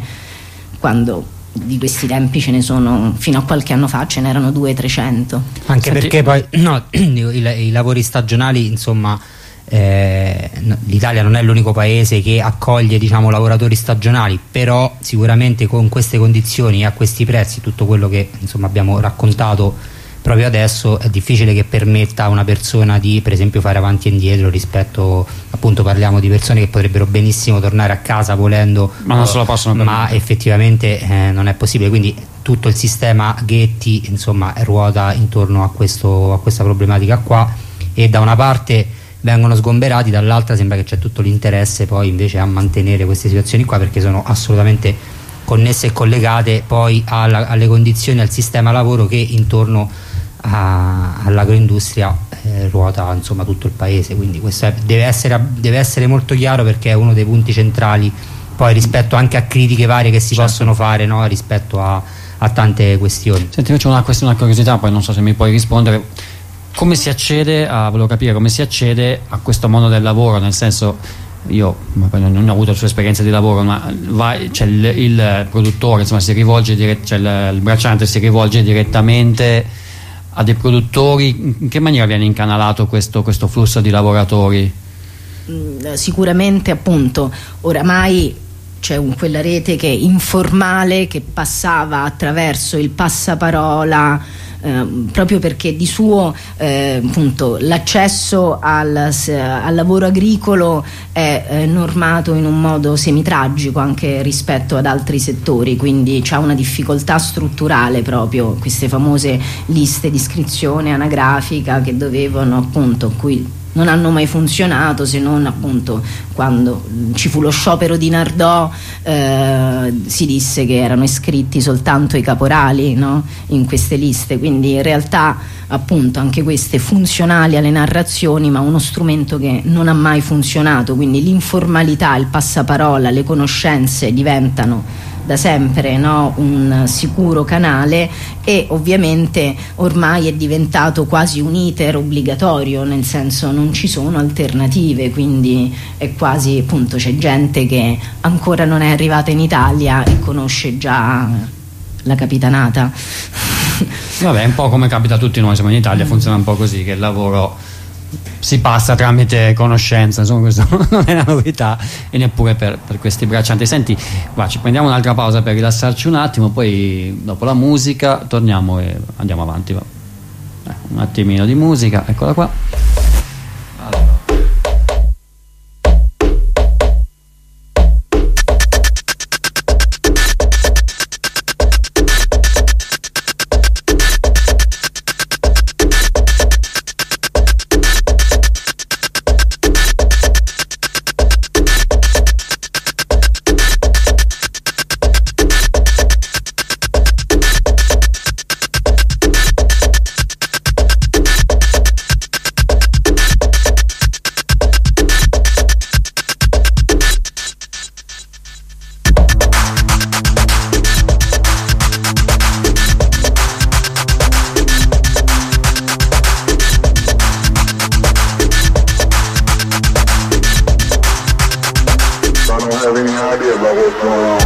quando di questi tempi ce ne sono fino a qualche anno fa ce n'erano 200-300 anche Senti. perché poi no, i, i, lavori stagionali insomma eh, l'Italia non è l'unico paese che accoglie diciamo, lavoratori stagionali però sicuramente con queste condizioni e a questi prezzi tutto quello che insomma, abbiamo raccontato proprio adesso è difficile che permetta a una persona di per esempio fare avanti e indietro rispetto appunto parliamo di persone che potrebbero benissimo tornare a casa volendo ma non se lo possono ma effettivamente eh, non è possibile. Quindi tutto il sistema Ghetti insomma ruota intorno a, questo, a questa problematica qua e da una parte vengono sgomberati dall'altra sembra che c'è tutto l'interesse poi invece a mantenere queste situazioni qua perché sono assolutamente connesse e collegate poi alla, alle condizioni, al sistema lavoro che intorno all'agroindustria eh, ruota insomma, tutto il paese, quindi questo è, deve, essere, deve, essere, molto chiaro perché è uno dei punti centrali poi rispetto anche a critiche varie che si certo. possono fare no? rispetto a, a, tante questioni. Senti, faccio una questione, una curiosità, poi non so se mi puoi rispondere. Come si accede a, volevo capire come si accede a questo mondo del lavoro, nel senso io non ho avuto la sua esperienza di lavoro, ma va, cioè il, il, produttore insomma, si rivolge dirett, cioè il, il bracciante si rivolge direttamente a dei produttori, in che maniera viene incanalato questo, questo flusso di lavoratori? Mm, sicuramente appunto oramai c'è quella rete che è informale che passava attraverso il passaparola Ehm, proprio perché di suo eh, l'accesso al, al, lavoro agricolo è eh, normato in un modo semitragico anche rispetto ad altri settori, quindi c'è una difficoltà strutturale proprio queste famose liste di iscrizione anagrafica che dovevano appunto cui non hanno mai funzionato se non appunto quando ci fu lo sciopero di Nardò eh, si disse che erano iscritti soltanto i caporali no? in queste liste quindi in realtà appunto anche queste funzionali alle narrazioni ma uno strumento che non ha mai funzionato quindi l'informalità, il passaparola, le conoscenze diventano da sempre no? un sicuro canale e ovviamente ormai è diventato quasi un iter obbligatorio, nel senso non ci sono alternative, quindi è quasi appunto c'è gente che ancora non è arrivata in Italia e conosce già la capitanata. Vabbè, è un po' come capita a tutti noi, siamo in Italia, funziona un po' così, che il lavoro si passa tramite conoscenza, insomma questo non è una novità e neppure per, per questi braccianti. Senti, va, ci prendiamo un'altra pausa per rilassarci un attimo, poi dopo la musica torniamo e andiamo avanti. Va. Eh, un attimino di musica, eccola qua. idea about what's going on.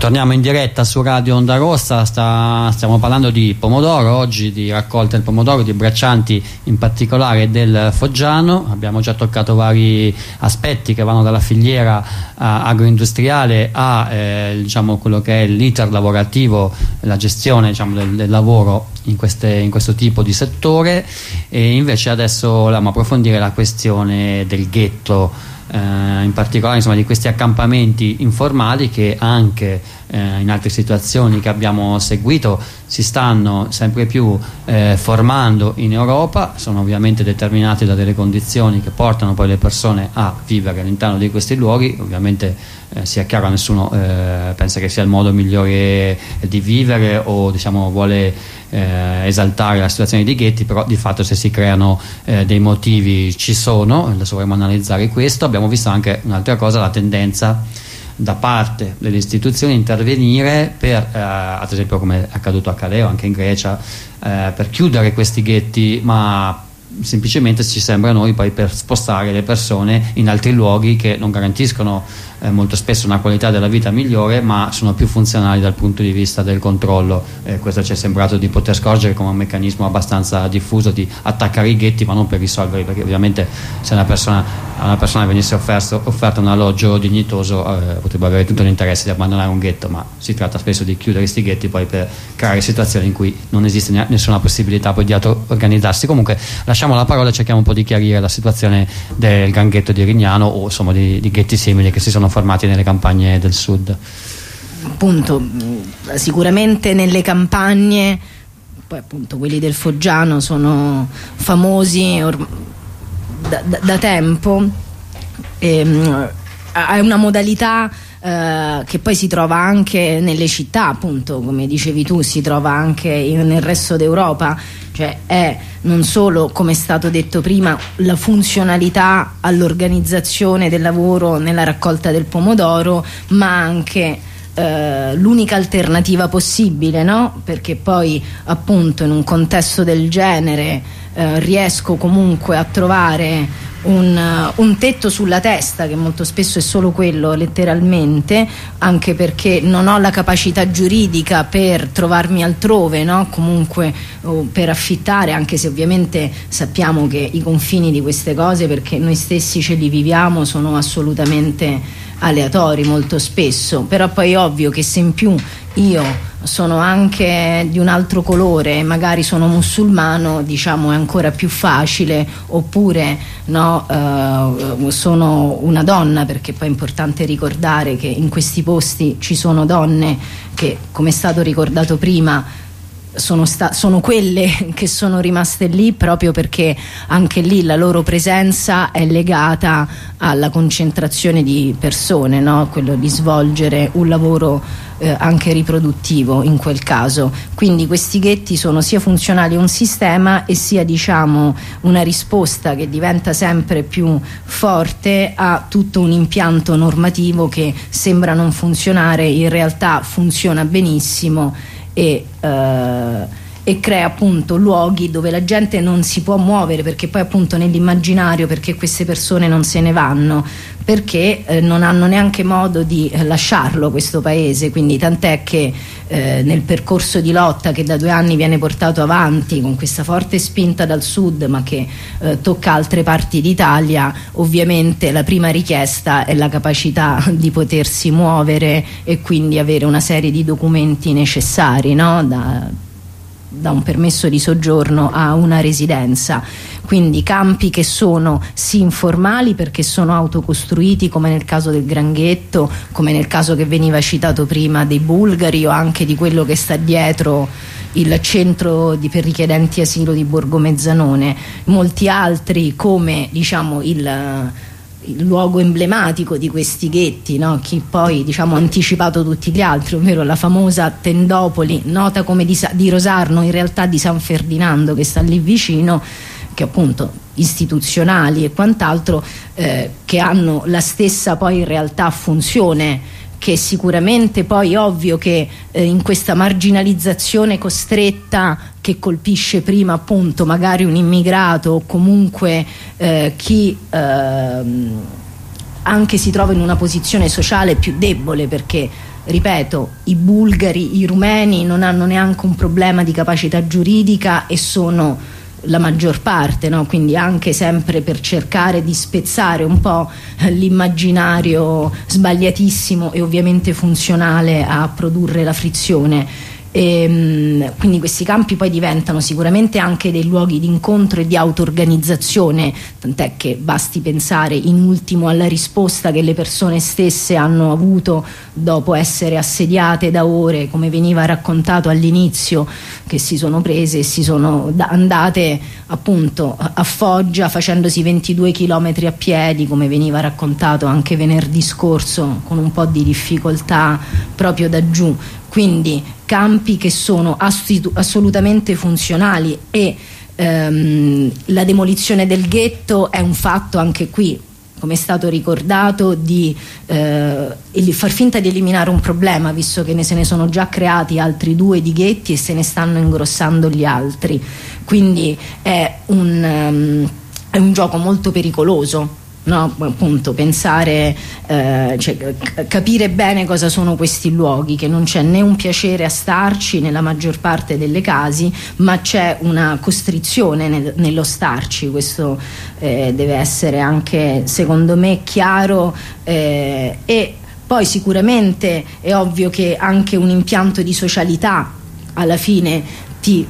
Torniamo in diretta su Radio Onda Rossa, sta, stiamo parlando di pomodoro, oggi di raccolta del pomodoro, di braccianti in particolare del Foggiano, abbiamo già toccato vari aspetti che vanno dalla filiera agroindustriale a eh, diciamo, quello che è l'iter lavorativo, la gestione diciamo, del, del, lavoro in, queste, in, questo tipo di settore. E invece adesso vogliamo approfondire la questione del ghetto in particolare insomma, di questi accampamenti informali che anche eh, in altre situazioni che abbiamo seguito si stanno sempre più eh, formando in Europa, sono ovviamente determinati da delle condizioni che portano poi le persone a vivere all'interno di questi luoghi, ovviamente eh, sia chiaro nessuno eh, pensa che sia il modo migliore di vivere o diciamo vuole eh, esaltare la situazione di ghetti, però di fatto se si creano eh, dei motivi ci sono, adesso dovremmo analizzare questo, abbiamo visto anche un'altra cosa, la tendenza da parte delle istituzioni intervenire per, eh, ad esempio come è accaduto a Caleo, anche in Grecia, eh, per chiudere questi ghetti, ma semplicemente ci sembra a noi poi per spostare le persone in altri luoghi che non garantiscono eh, molto spesso una qualità della vita migliore ma sono più funzionali dal punto di vista del controllo. Eh, questo ci è sembrato di poter scorgere come un meccanismo abbastanza diffuso di attaccare i ghetti ma non per risolverli perché ovviamente se una persona, a una persona venisse offerto, offerto un alloggio dignitoso eh, potrebbe avere tutto l'interesse di abbandonare un ghetto ma si tratta spesso di chiudere questi ghetti poi per creare situazioni in cui non esiste nessuna possibilità poi di auto-organizzarsi. Comunque la parola e cerchiamo un po' di chiarire la situazione del gran ghetto di Rignano o insomma di, di ghetti simili che si sono formati nelle campagne del sud? Appunto, sicuramente nelle campagne, poi appunto quelli del Foggiano sono famosi da, da, da tempo, ehm, è una modalità eh, che poi si trova anche nelle città, appunto, come dicevi tu, si trova anche in, nel resto d'Europa, cioè è non solo, come è stato detto prima, la funzionalità all'organizzazione del lavoro nella raccolta del pomodoro, ma anche eh, l'unica alternativa possibile, no? perché poi appunto in un contesto del genere eh, riesco comunque a trovare un, uh, un, tetto sulla testa che molto spesso è solo quello letteralmente anche perché non ho la capacità giuridica per trovarmi altrove no? comunque uh, per affittare anche se ovviamente sappiamo che i confini di queste cose perché noi stessi ce li viviamo sono assolutamente aleatori molto spesso però poi è ovvio che se in più io sono anche di un altro colore, magari sono musulmano, diciamo è ancora più facile, oppure no, eh, sono una donna, perché poi è importante ricordare che in questi posti ci sono donne che, come è stato ricordato prima, sono, sono, quelle che sono rimaste lì proprio perché anche lì la loro presenza è legata alla concentrazione di persone, no? quello di svolgere un lavoro eh, anche riproduttivo in quel caso. Quindi questi ghetti sono sia funzionali a un sistema e sia diciamo, una risposta che diventa sempre più forte a tutto un impianto normativo che sembra non funzionare, in realtà funziona benissimo e, eh, e crea appunto luoghi dove la gente non si può muovere perché poi appunto nell'immaginario perché queste persone non se ne vanno perché eh, non hanno neanche modo di eh, lasciarlo questo paese quindi tant'è che eh, nel percorso di lotta che da due anni viene portato avanti con questa forte spinta dal sud ma che eh, tocca altre parti d'Italia ovviamente la prima richiesta è la capacità di potersi muovere e quindi avere una serie di documenti necessari no? da, da un permesso di soggiorno a una residenza. Quindi campi che sono sì informali perché sono autocostruiti come nel caso del Granghetto come nel caso che veniva citato prima dei bulgari o anche di quello che sta dietro il centro di, per richiedenti asilo di Borgo Mezzanone. Molti altri come diciamo il il luogo emblematico di questi ghetti, no? chi poi diciamo, ha anticipato tutti gli altri, ovvero la famosa Tendopoli, nota come di, di Rosarno, in realtà di San Ferdinando che sta lì vicino, che appunto istituzionali e quant'altro, eh, che hanno la stessa poi in realtà funzione che sicuramente poi ovvio che eh, in questa marginalizzazione costretta che colpisce prima appunto magari un immigrato o comunque eh, chi eh, anche si trova in una posizione sociale più debole perché ripeto, i bulgari, i rumeni non hanno neanche un problema di capacità giuridica e sono la maggior parte, no? quindi anche sempre per cercare di spezzare un po' l'immaginario sbagliatissimo e ovviamente funzionale a produrre la frizione e, ehm, quindi questi campi poi diventano sicuramente anche dei luoghi di incontro e di auto-organizzazione, tant'è che basti pensare in ultimo alla risposta che le persone stesse hanno avuto dopo essere assediate da ore, come veniva raccontato all'inizio, che si sono prese e si sono andate appunto a Foggia facendosi 22 km a piedi, come veniva raccontato anche venerdì scorso, con un po' di difficoltà proprio da giù. Quindi campi che sono assolutamente funzionali e ehm, la demolizione del ghetto è un fatto anche qui come è stato ricordato, di eh, far finta di eliminare un problema, visto che ne se ne sono già creati altri due di ghetti e se ne stanno ingrossando gli altri. Quindi è un, um, è un gioco molto pericoloso No, appunto pensare, eh, cioè, capire bene cosa sono questi luoghi, che non c'è né un piacere a starci nella maggior parte delle casi, ma c'è una costrizione nel, nello starci, questo eh, deve essere anche secondo me chiaro eh, e poi sicuramente è ovvio che anche un impianto di socialità alla fine ti,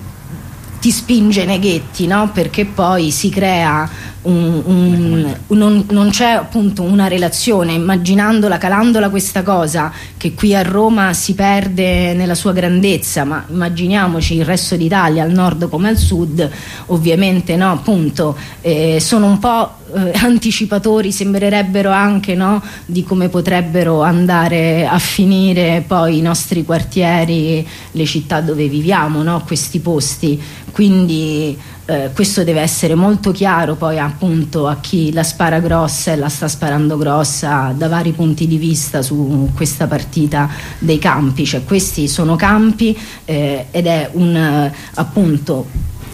ti spinge nei ghetti, no? perché poi si crea un, un, non, non, c'è appunto una relazione, immaginandola, calandola questa cosa che qui a Roma si perde nella sua grandezza, ma immaginiamoci il resto d'Italia al nord come al sud, ovviamente no, appunto eh, sono un po' eh, anticipatori, sembrerebbero anche no, di come potrebbero andare a finire poi i nostri quartieri, le città dove viviamo, no, questi posti. Quindi eh, questo deve essere molto chiaro poi appunto a chi la spara grossa e la sta sparando grossa da vari punti di vista su questa partita dei campi, cioè questi sono campi eh, ed è un appunto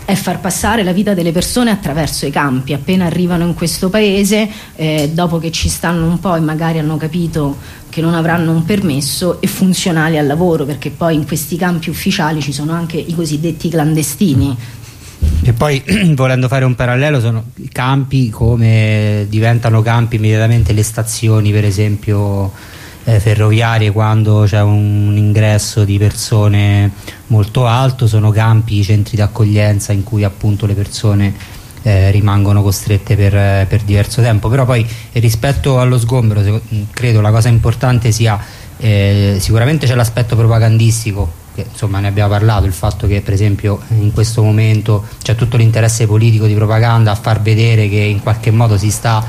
è far passare la vita delle persone attraverso i campi. Appena arrivano in questo paese, eh, dopo che ci stanno un po' e magari hanno capito che non avranno un permesso e funzionali al lavoro, perché poi in questi campi ufficiali ci sono anche i cosiddetti clandestini e poi volendo fare un parallelo sono campi come diventano campi immediatamente le stazioni per esempio eh, ferroviarie quando c'è un ingresso di persone molto alto, sono campi, centri d'accoglienza in cui appunto le persone eh, rimangono costrette per, per, diverso tempo. Però poi rispetto allo sgombero credo la cosa importante sia eh, sicuramente c'è l'aspetto propagandistico che insomma ne abbiamo parlato, il fatto che per esempio in questo momento c'è tutto l'interesse politico di propaganda a far vedere che in qualche modo si sta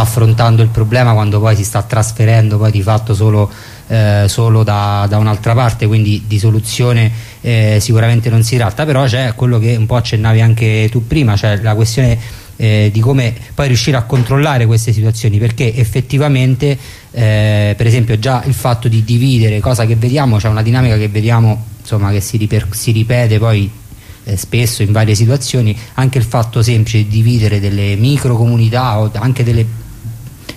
affrontando il problema quando poi si sta trasferendo poi di fatto solo, eh, solo da, da un'altra parte, quindi di soluzione eh, sicuramente non si tratta, però c'è quello che un po' accennavi anche tu prima, cioè la questione eh, di come poi riuscire a controllare queste situazioni. Perché effettivamente eh, per esempio già il fatto di dividere cosa che vediamo c'è una dinamica che vediamo insomma che si, si ripete poi eh, spesso in varie situazioni anche il fatto semplice di dividere delle micro comunità o anche delle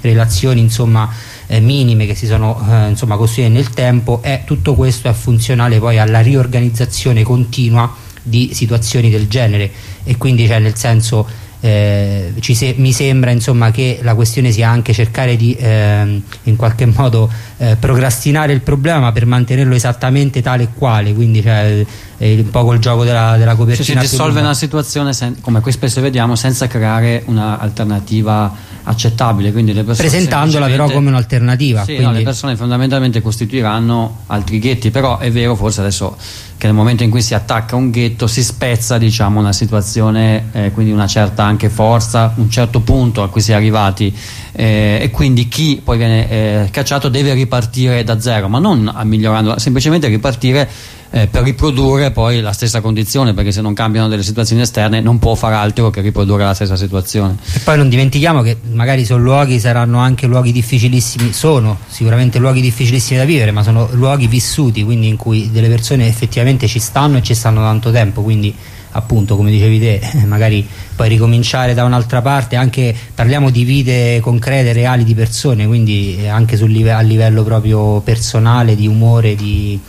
relazioni insomma eh, minime che si sono eh, insomma costruite nel tempo e tutto questo è funzionale poi alla riorganizzazione continua di situazioni del genere. E quindi cioè nel senso eh, se, mi sembra insomma, che la questione sia anche cercare di eh, in qualche modo eh, procrastinare il problema per mantenerlo esattamente tale e quale, quindi cioè, un po' col gioco della, della copertina. Cioè, si dissolve una situazione come qui spesso vediamo senza creare un'alternativa accettabile. Presentandola però come un'alternativa. Sì, no, le persone fondamentalmente costituiranno altri ghetti, però è vero forse adesso che nel momento in cui si attacca un ghetto si spezza diciamo, una situazione, eh, quindi una certa anche forza, un certo punto a cui si è arrivati eh, e quindi chi poi viene eh, cacciato deve ripartire da zero, ma non migliorando, semplicemente ripartire eh, per riprodurre poi la stessa condizione perché se non cambiano delle situazioni esterne non può fare altro che riprodurre la stessa situazione. E poi non dimentichiamo che magari sono luoghi saranno anche luoghi difficilissimi sono sicuramente luoghi difficilissimi da vivere ma sono luoghi vissuti quindi in cui delle persone effettivamente ci stanno e ci stanno tanto tempo quindi appunto come dicevi te magari poi ricominciare da un'altra parte anche parliamo di vite concrete reali di persone quindi eh, anche live a livello proprio personale di umore di,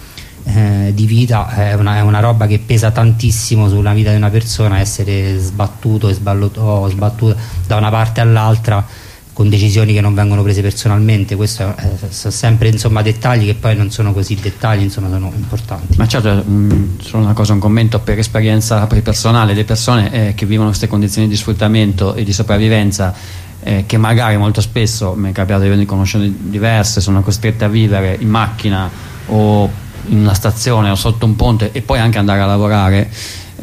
eh, di vita è una, è una, roba che pesa tantissimo sulla vita di una persona essere sbattuto e sbattuto da una parte all'altra con decisioni che non vengono prese personalmente questo eh, sono sempre insomma, dettagli che poi non sono così dettagli insomma sono importanti. Ma certo mh, mm, solo una cosa un commento per esperienza personale le persone eh, che vivono queste condizioni di sfruttamento e di sopravvivenza eh, che magari molto spesso mi è capitato di avere conoscenze diverse sono costrette a vivere in macchina o in una stazione o sotto un ponte e poi anche andare a lavorare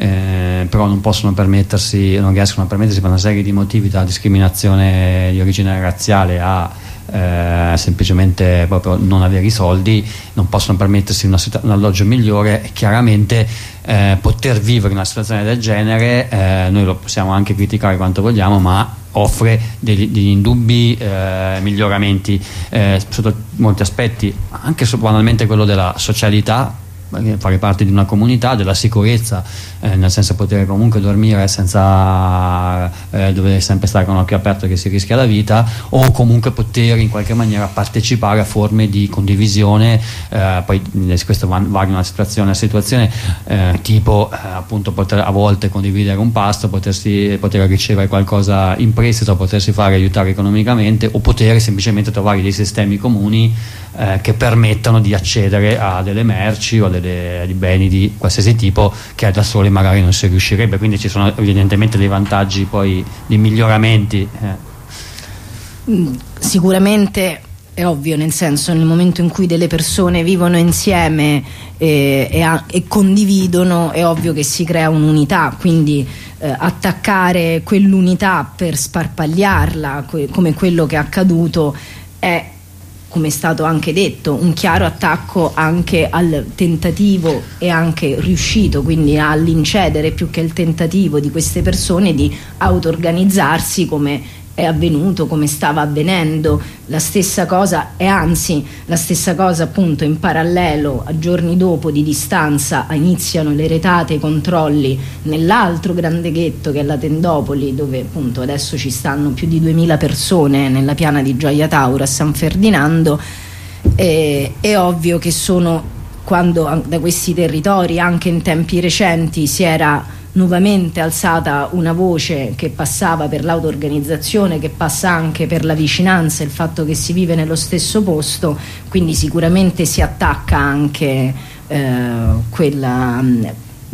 eh, però non possono permettersi, non riescono a permettersi per una serie di motivi, da discriminazione di origine razziale a eh, semplicemente proprio non avere i soldi, non possono permettersi una, un alloggio migliore chiaramente eh, poter vivere in una situazione del genere, eh, noi lo possiamo anche criticare quanto vogliamo, ma offre degli, degli indubbi eh, miglioramenti eh, sotto molti aspetti, anche banalmente quello della socialità fare parte di una comunità, della sicurezza, eh, nel senso poter comunque dormire senza eh, dover sempre stare con l'occhio aperto che si rischia la vita o comunque poter in qualche maniera partecipare a forme di condivisione, eh, poi questo varia una situazione a situazione, eh, tipo eh, appunto poter a volte condividere un pasto, potersi, poter ricevere qualcosa in prestito, potersi fare aiutare economicamente o poter semplicemente trovare dei sistemi comuni eh, che permettano di accedere a delle merci o a dei beni di qualsiasi tipo che da soli magari non si riuscirebbe quindi ci sono evidentemente dei vantaggi poi di miglioramenti eh. Mm, sicuramente è ovvio, nel senso nel momento in cui delle persone vivono insieme eh, e, a, e, condividono è ovvio che si crea un'unità, quindi eh, attaccare quell'unità per sparpagliarla, que come quello che è accaduto, è come è stato anche detto, un chiaro attacco anche al tentativo e anche riuscito, quindi all'incedere più che il tentativo di queste persone di auto-organizzarsi come è avvenuto, come stava avvenendo, la stessa cosa e anzi la stessa cosa appunto in parallelo a giorni dopo di distanza iniziano le retate i controlli nell'altro grande ghetto che è la Tendopoli dove appunto adesso ci stanno più di 2000 persone nella piana di Gioia Tauro a San Ferdinando. E, è ovvio che sono quando da questi territori anche in tempi recenti si era nuovamente alzata una voce che passava per l'auto-organizzazione, che passa anche per la vicinanza, il fatto che si vive nello stesso posto, quindi sicuramente si attacca anche eh, quella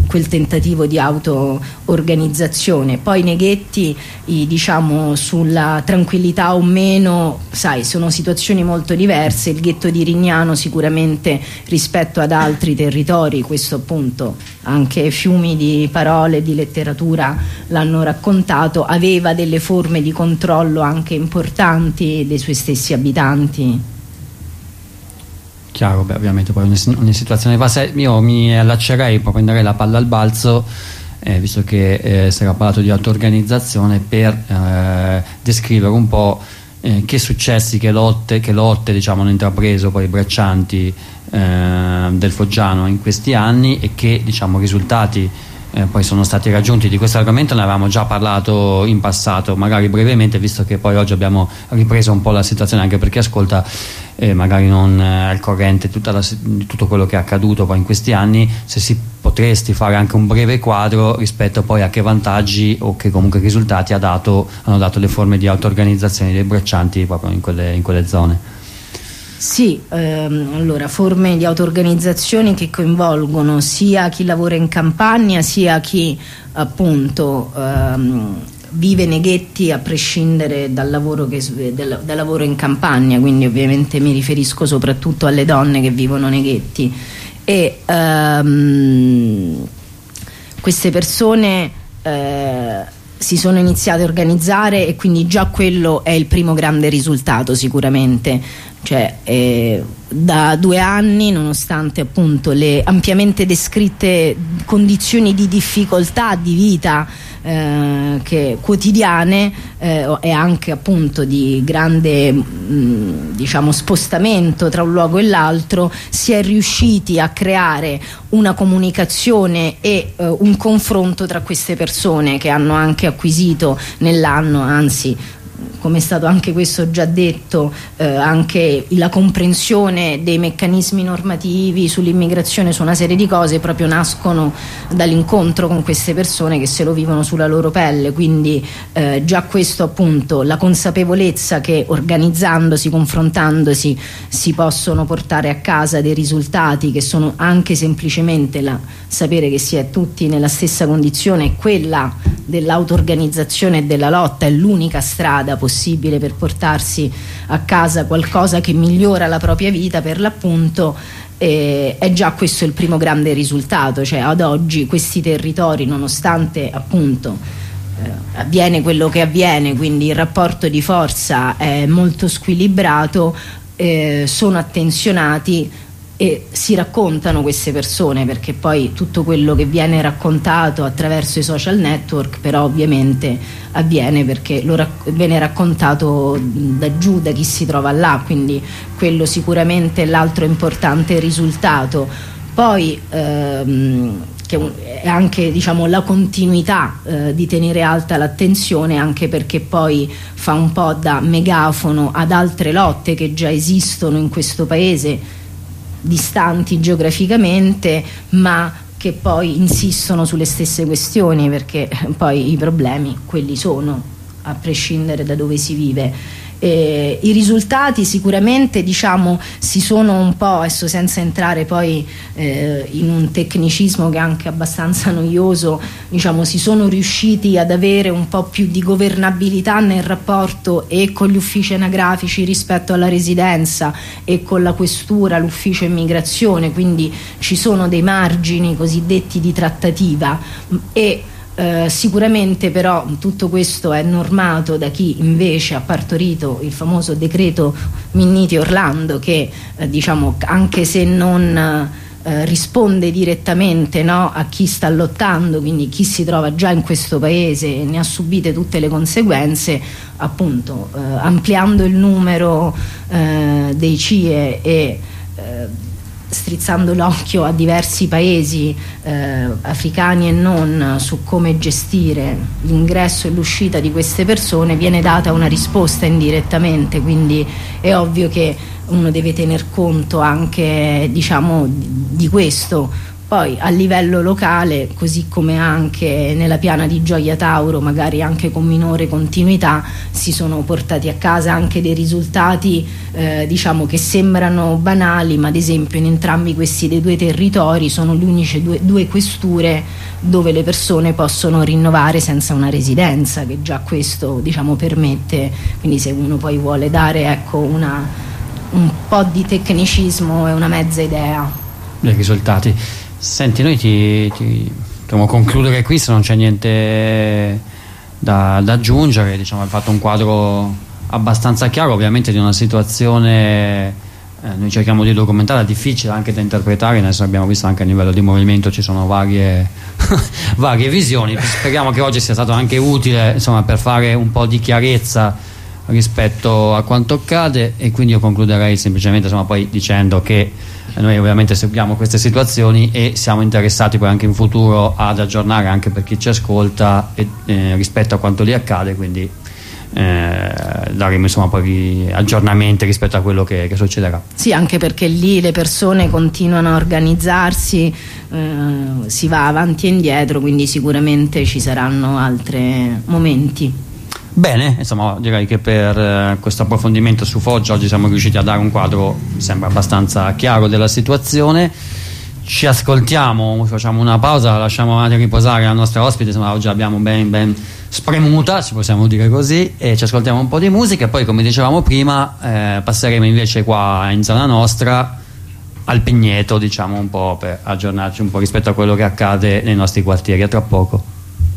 quel tentativo di auto-organizzazione. Poi Neghetti, i, diciamo, sulla tranquillità o meno, sai, sono situazioni molto diverse. Il ghetto di Rignano sicuramente rispetto ad altri territori, questo appunto anche fiumi di parole, di letteratura l'hanno raccontato, aveva delle forme di controllo anche importanti dei suoi stessi abitanti chiaro, beh, ovviamente poi ogni, situazione va sé, io mi allaccerei, prenderei la palla al balzo, eh, visto che eh, si era parlato di auto-organizzazione, per eh, descrivere un po' eh, che successi, che lotte, che lotte diciamo, hanno intrapreso poi i braccianti eh, del Foggiano in questi anni e che diciamo, risultati eh, poi sono stati raggiunti di questo argomento ne avevamo già parlato in passato magari brevemente visto che poi oggi abbiamo ripreso un po' la situazione anche perché ascolta eh, magari non è al corrente di tutto quello che è accaduto poi in questi anni se si potresti fare anche un breve quadro rispetto poi a che vantaggi o che comunque risultati ha dato, hanno dato le forme di auto-organizzazione dei braccianti proprio in quelle, in quelle zone sì, ehm, allora forme di auto-organizzazione che coinvolgono sia chi lavora in campagna sia chi appunto ehm, vive nei ghetti a prescindere dal lavoro, che, del, dal lavoro, in campagna, quindi ovviamente mi riferisco soprattutto alle donne che vivono nei ghetti. E ehm, queste persone eh, si sono iniziate a organizzare e quindi già quello è il primo grande risultato sicuramente. Cioè eh, da due anni nonostante appunto le ampiamente descritte condizioni di difficoltà di vita eh, che, quotidiane eh, e anche appunto di grande mh, diciamo, spostamento tra un luogo e l'altro si è riusciti a creare una comunicazione e eh, un confronto tra queste persone che hanno anche acquisito nell'anno anzi come è stato anche questo già detto, eh, anche la comprensione dei meccanismi normativi sull'immigrazione, su una serie di cose, proprio nascono dall'incontro con queste persone che se lo vivono sulla loro pelle, quindi eh, già questo appunto, la consapevolezza che organizzandosi, confrontandosi, si possono portare a casa dei risultati che sono anche semplicemente la, sapere che si è tutti nella stessa condizione, quella dell'auto-organizzazione e della lotta è l'unica strada possibile per portarsi a casa qualcosa che migliora la propria vita per l'appunto eh, è già questo il primo grande risultato, cioè ad oggi questi territori nonostante appunto eh, avviene quello che avviene, quindi il rapporto di forza è molto squilibrato, eh, sono attenzionati e si raccontano queste persone perché poi tutto quello che viene raccontato attraverso i social network però ovviamente avviene perché rac viene raccontato da giù da chi si trova là quindi quello sicuramente è l'altro importante risultato. Poi ehm, che è anche diciamo, la continuità eh, di tenere alta l'attenzione anche perché poi fa un po' da megafono ad altre lotte che già esistono in questo paese distanti geograficamente ma che poi insistono sulle stesse questioni perché poi i problemi quelli sono a prescindere da dove si vive eh, I risultati sicuramente diciamo, si sono un po', adesso senza entrare poi eh, in un tecnicismo che è anche abbastanza noioso, diciamo, si sono riusciti ad avere un po' più di governabilità nel rapporto e con gli uffici anagrafici rispetto alla residenza e con la questura, l'ufficio immigrazione, quindi ci sono dei margini cosiddetti di trattativa. E eh, sicuramente però tutto questo è normato da chi invece ha partorito il famoso decreto Minniti-Orlando che eh, diciamo anche se non eh, risponde direttamente no, a chi sta lottando, quindi chi si trova già in questo paese e ne ha subite tutte le conseguenze, appunto eh, ampliando il numero dei CIE e strizzando l'occhio a diversi paesi eh, africani e non su come gestire l'ingresso e l'uscita di queste persone viene data una risposta indirettamente. Quindi è ovvio che uno deve tener conto anche diciamo, di questo poi a livello locale, così come anche nella piana di Gioia Tauro, magari anche con minore continuità, si sono portati a casa anche dei risultati eh, diciamo che sembrano banali, ma ad esempio in entrambi questi dei due territori sono le uniche due, due questure dove le persone possono rinnovare senza una residenza, che già questo diciamo, permette, quindi se uno poi vuole dare ecco, una, un po' di tecnicismo e una mezza idea. Dei risultati. Senti, noi ti, ti dobbiamo concludere qui se non c'è niente da, da aggiungere, diciamo, hai fatto un quadro abbastanza chiaro ovviamente di una situazione eh, noi cerchiamo di documentarla, difficile anche da interpretare, adesso abbiamo visto anche a livello di movimento ci sono varie, varie visioni, speriamo che oggi sia stato anche utile insomma, per fare un po' di chiarezza rispetto a quanto accade e quindi io concluderei semplicemente insomma, dicendo che noi ovviamente seguiamo queste situazioni e siamo interessati poi anche in futuro ad aggiornare anche per chi ci ascolta e, eh, rispetto a quanto lì accade quindi eh, daremo insomma poi aggiornamenti rispetto a quello che, che, succederà. Sì, anche perché lì le persone continuano a organizzarsi, eh, si va avanti e indietro, quindi sicuramente ci saranno altri momenti. Bene, insomma direi che per eh, questo approfondimento su Foggia oggi siamo riusciti a dare un quadro, sembra abbastanza chiaro della situazione. Ci ascoltiamo, facciamo una pausa, lasciamo avanti riposare la nostra ospite, insomma oggi l'abbiamo ben, ben spremuta, ci possiamo dire così, e ci ascoltiamo un po' di musica e poi come dicevamo prima eh, passeremo invece qua in zona nostra al Pigneto, diciamo un po' per aggiornarci un po' rispetto a quello che accade nei nostri quartieri. A tra poco.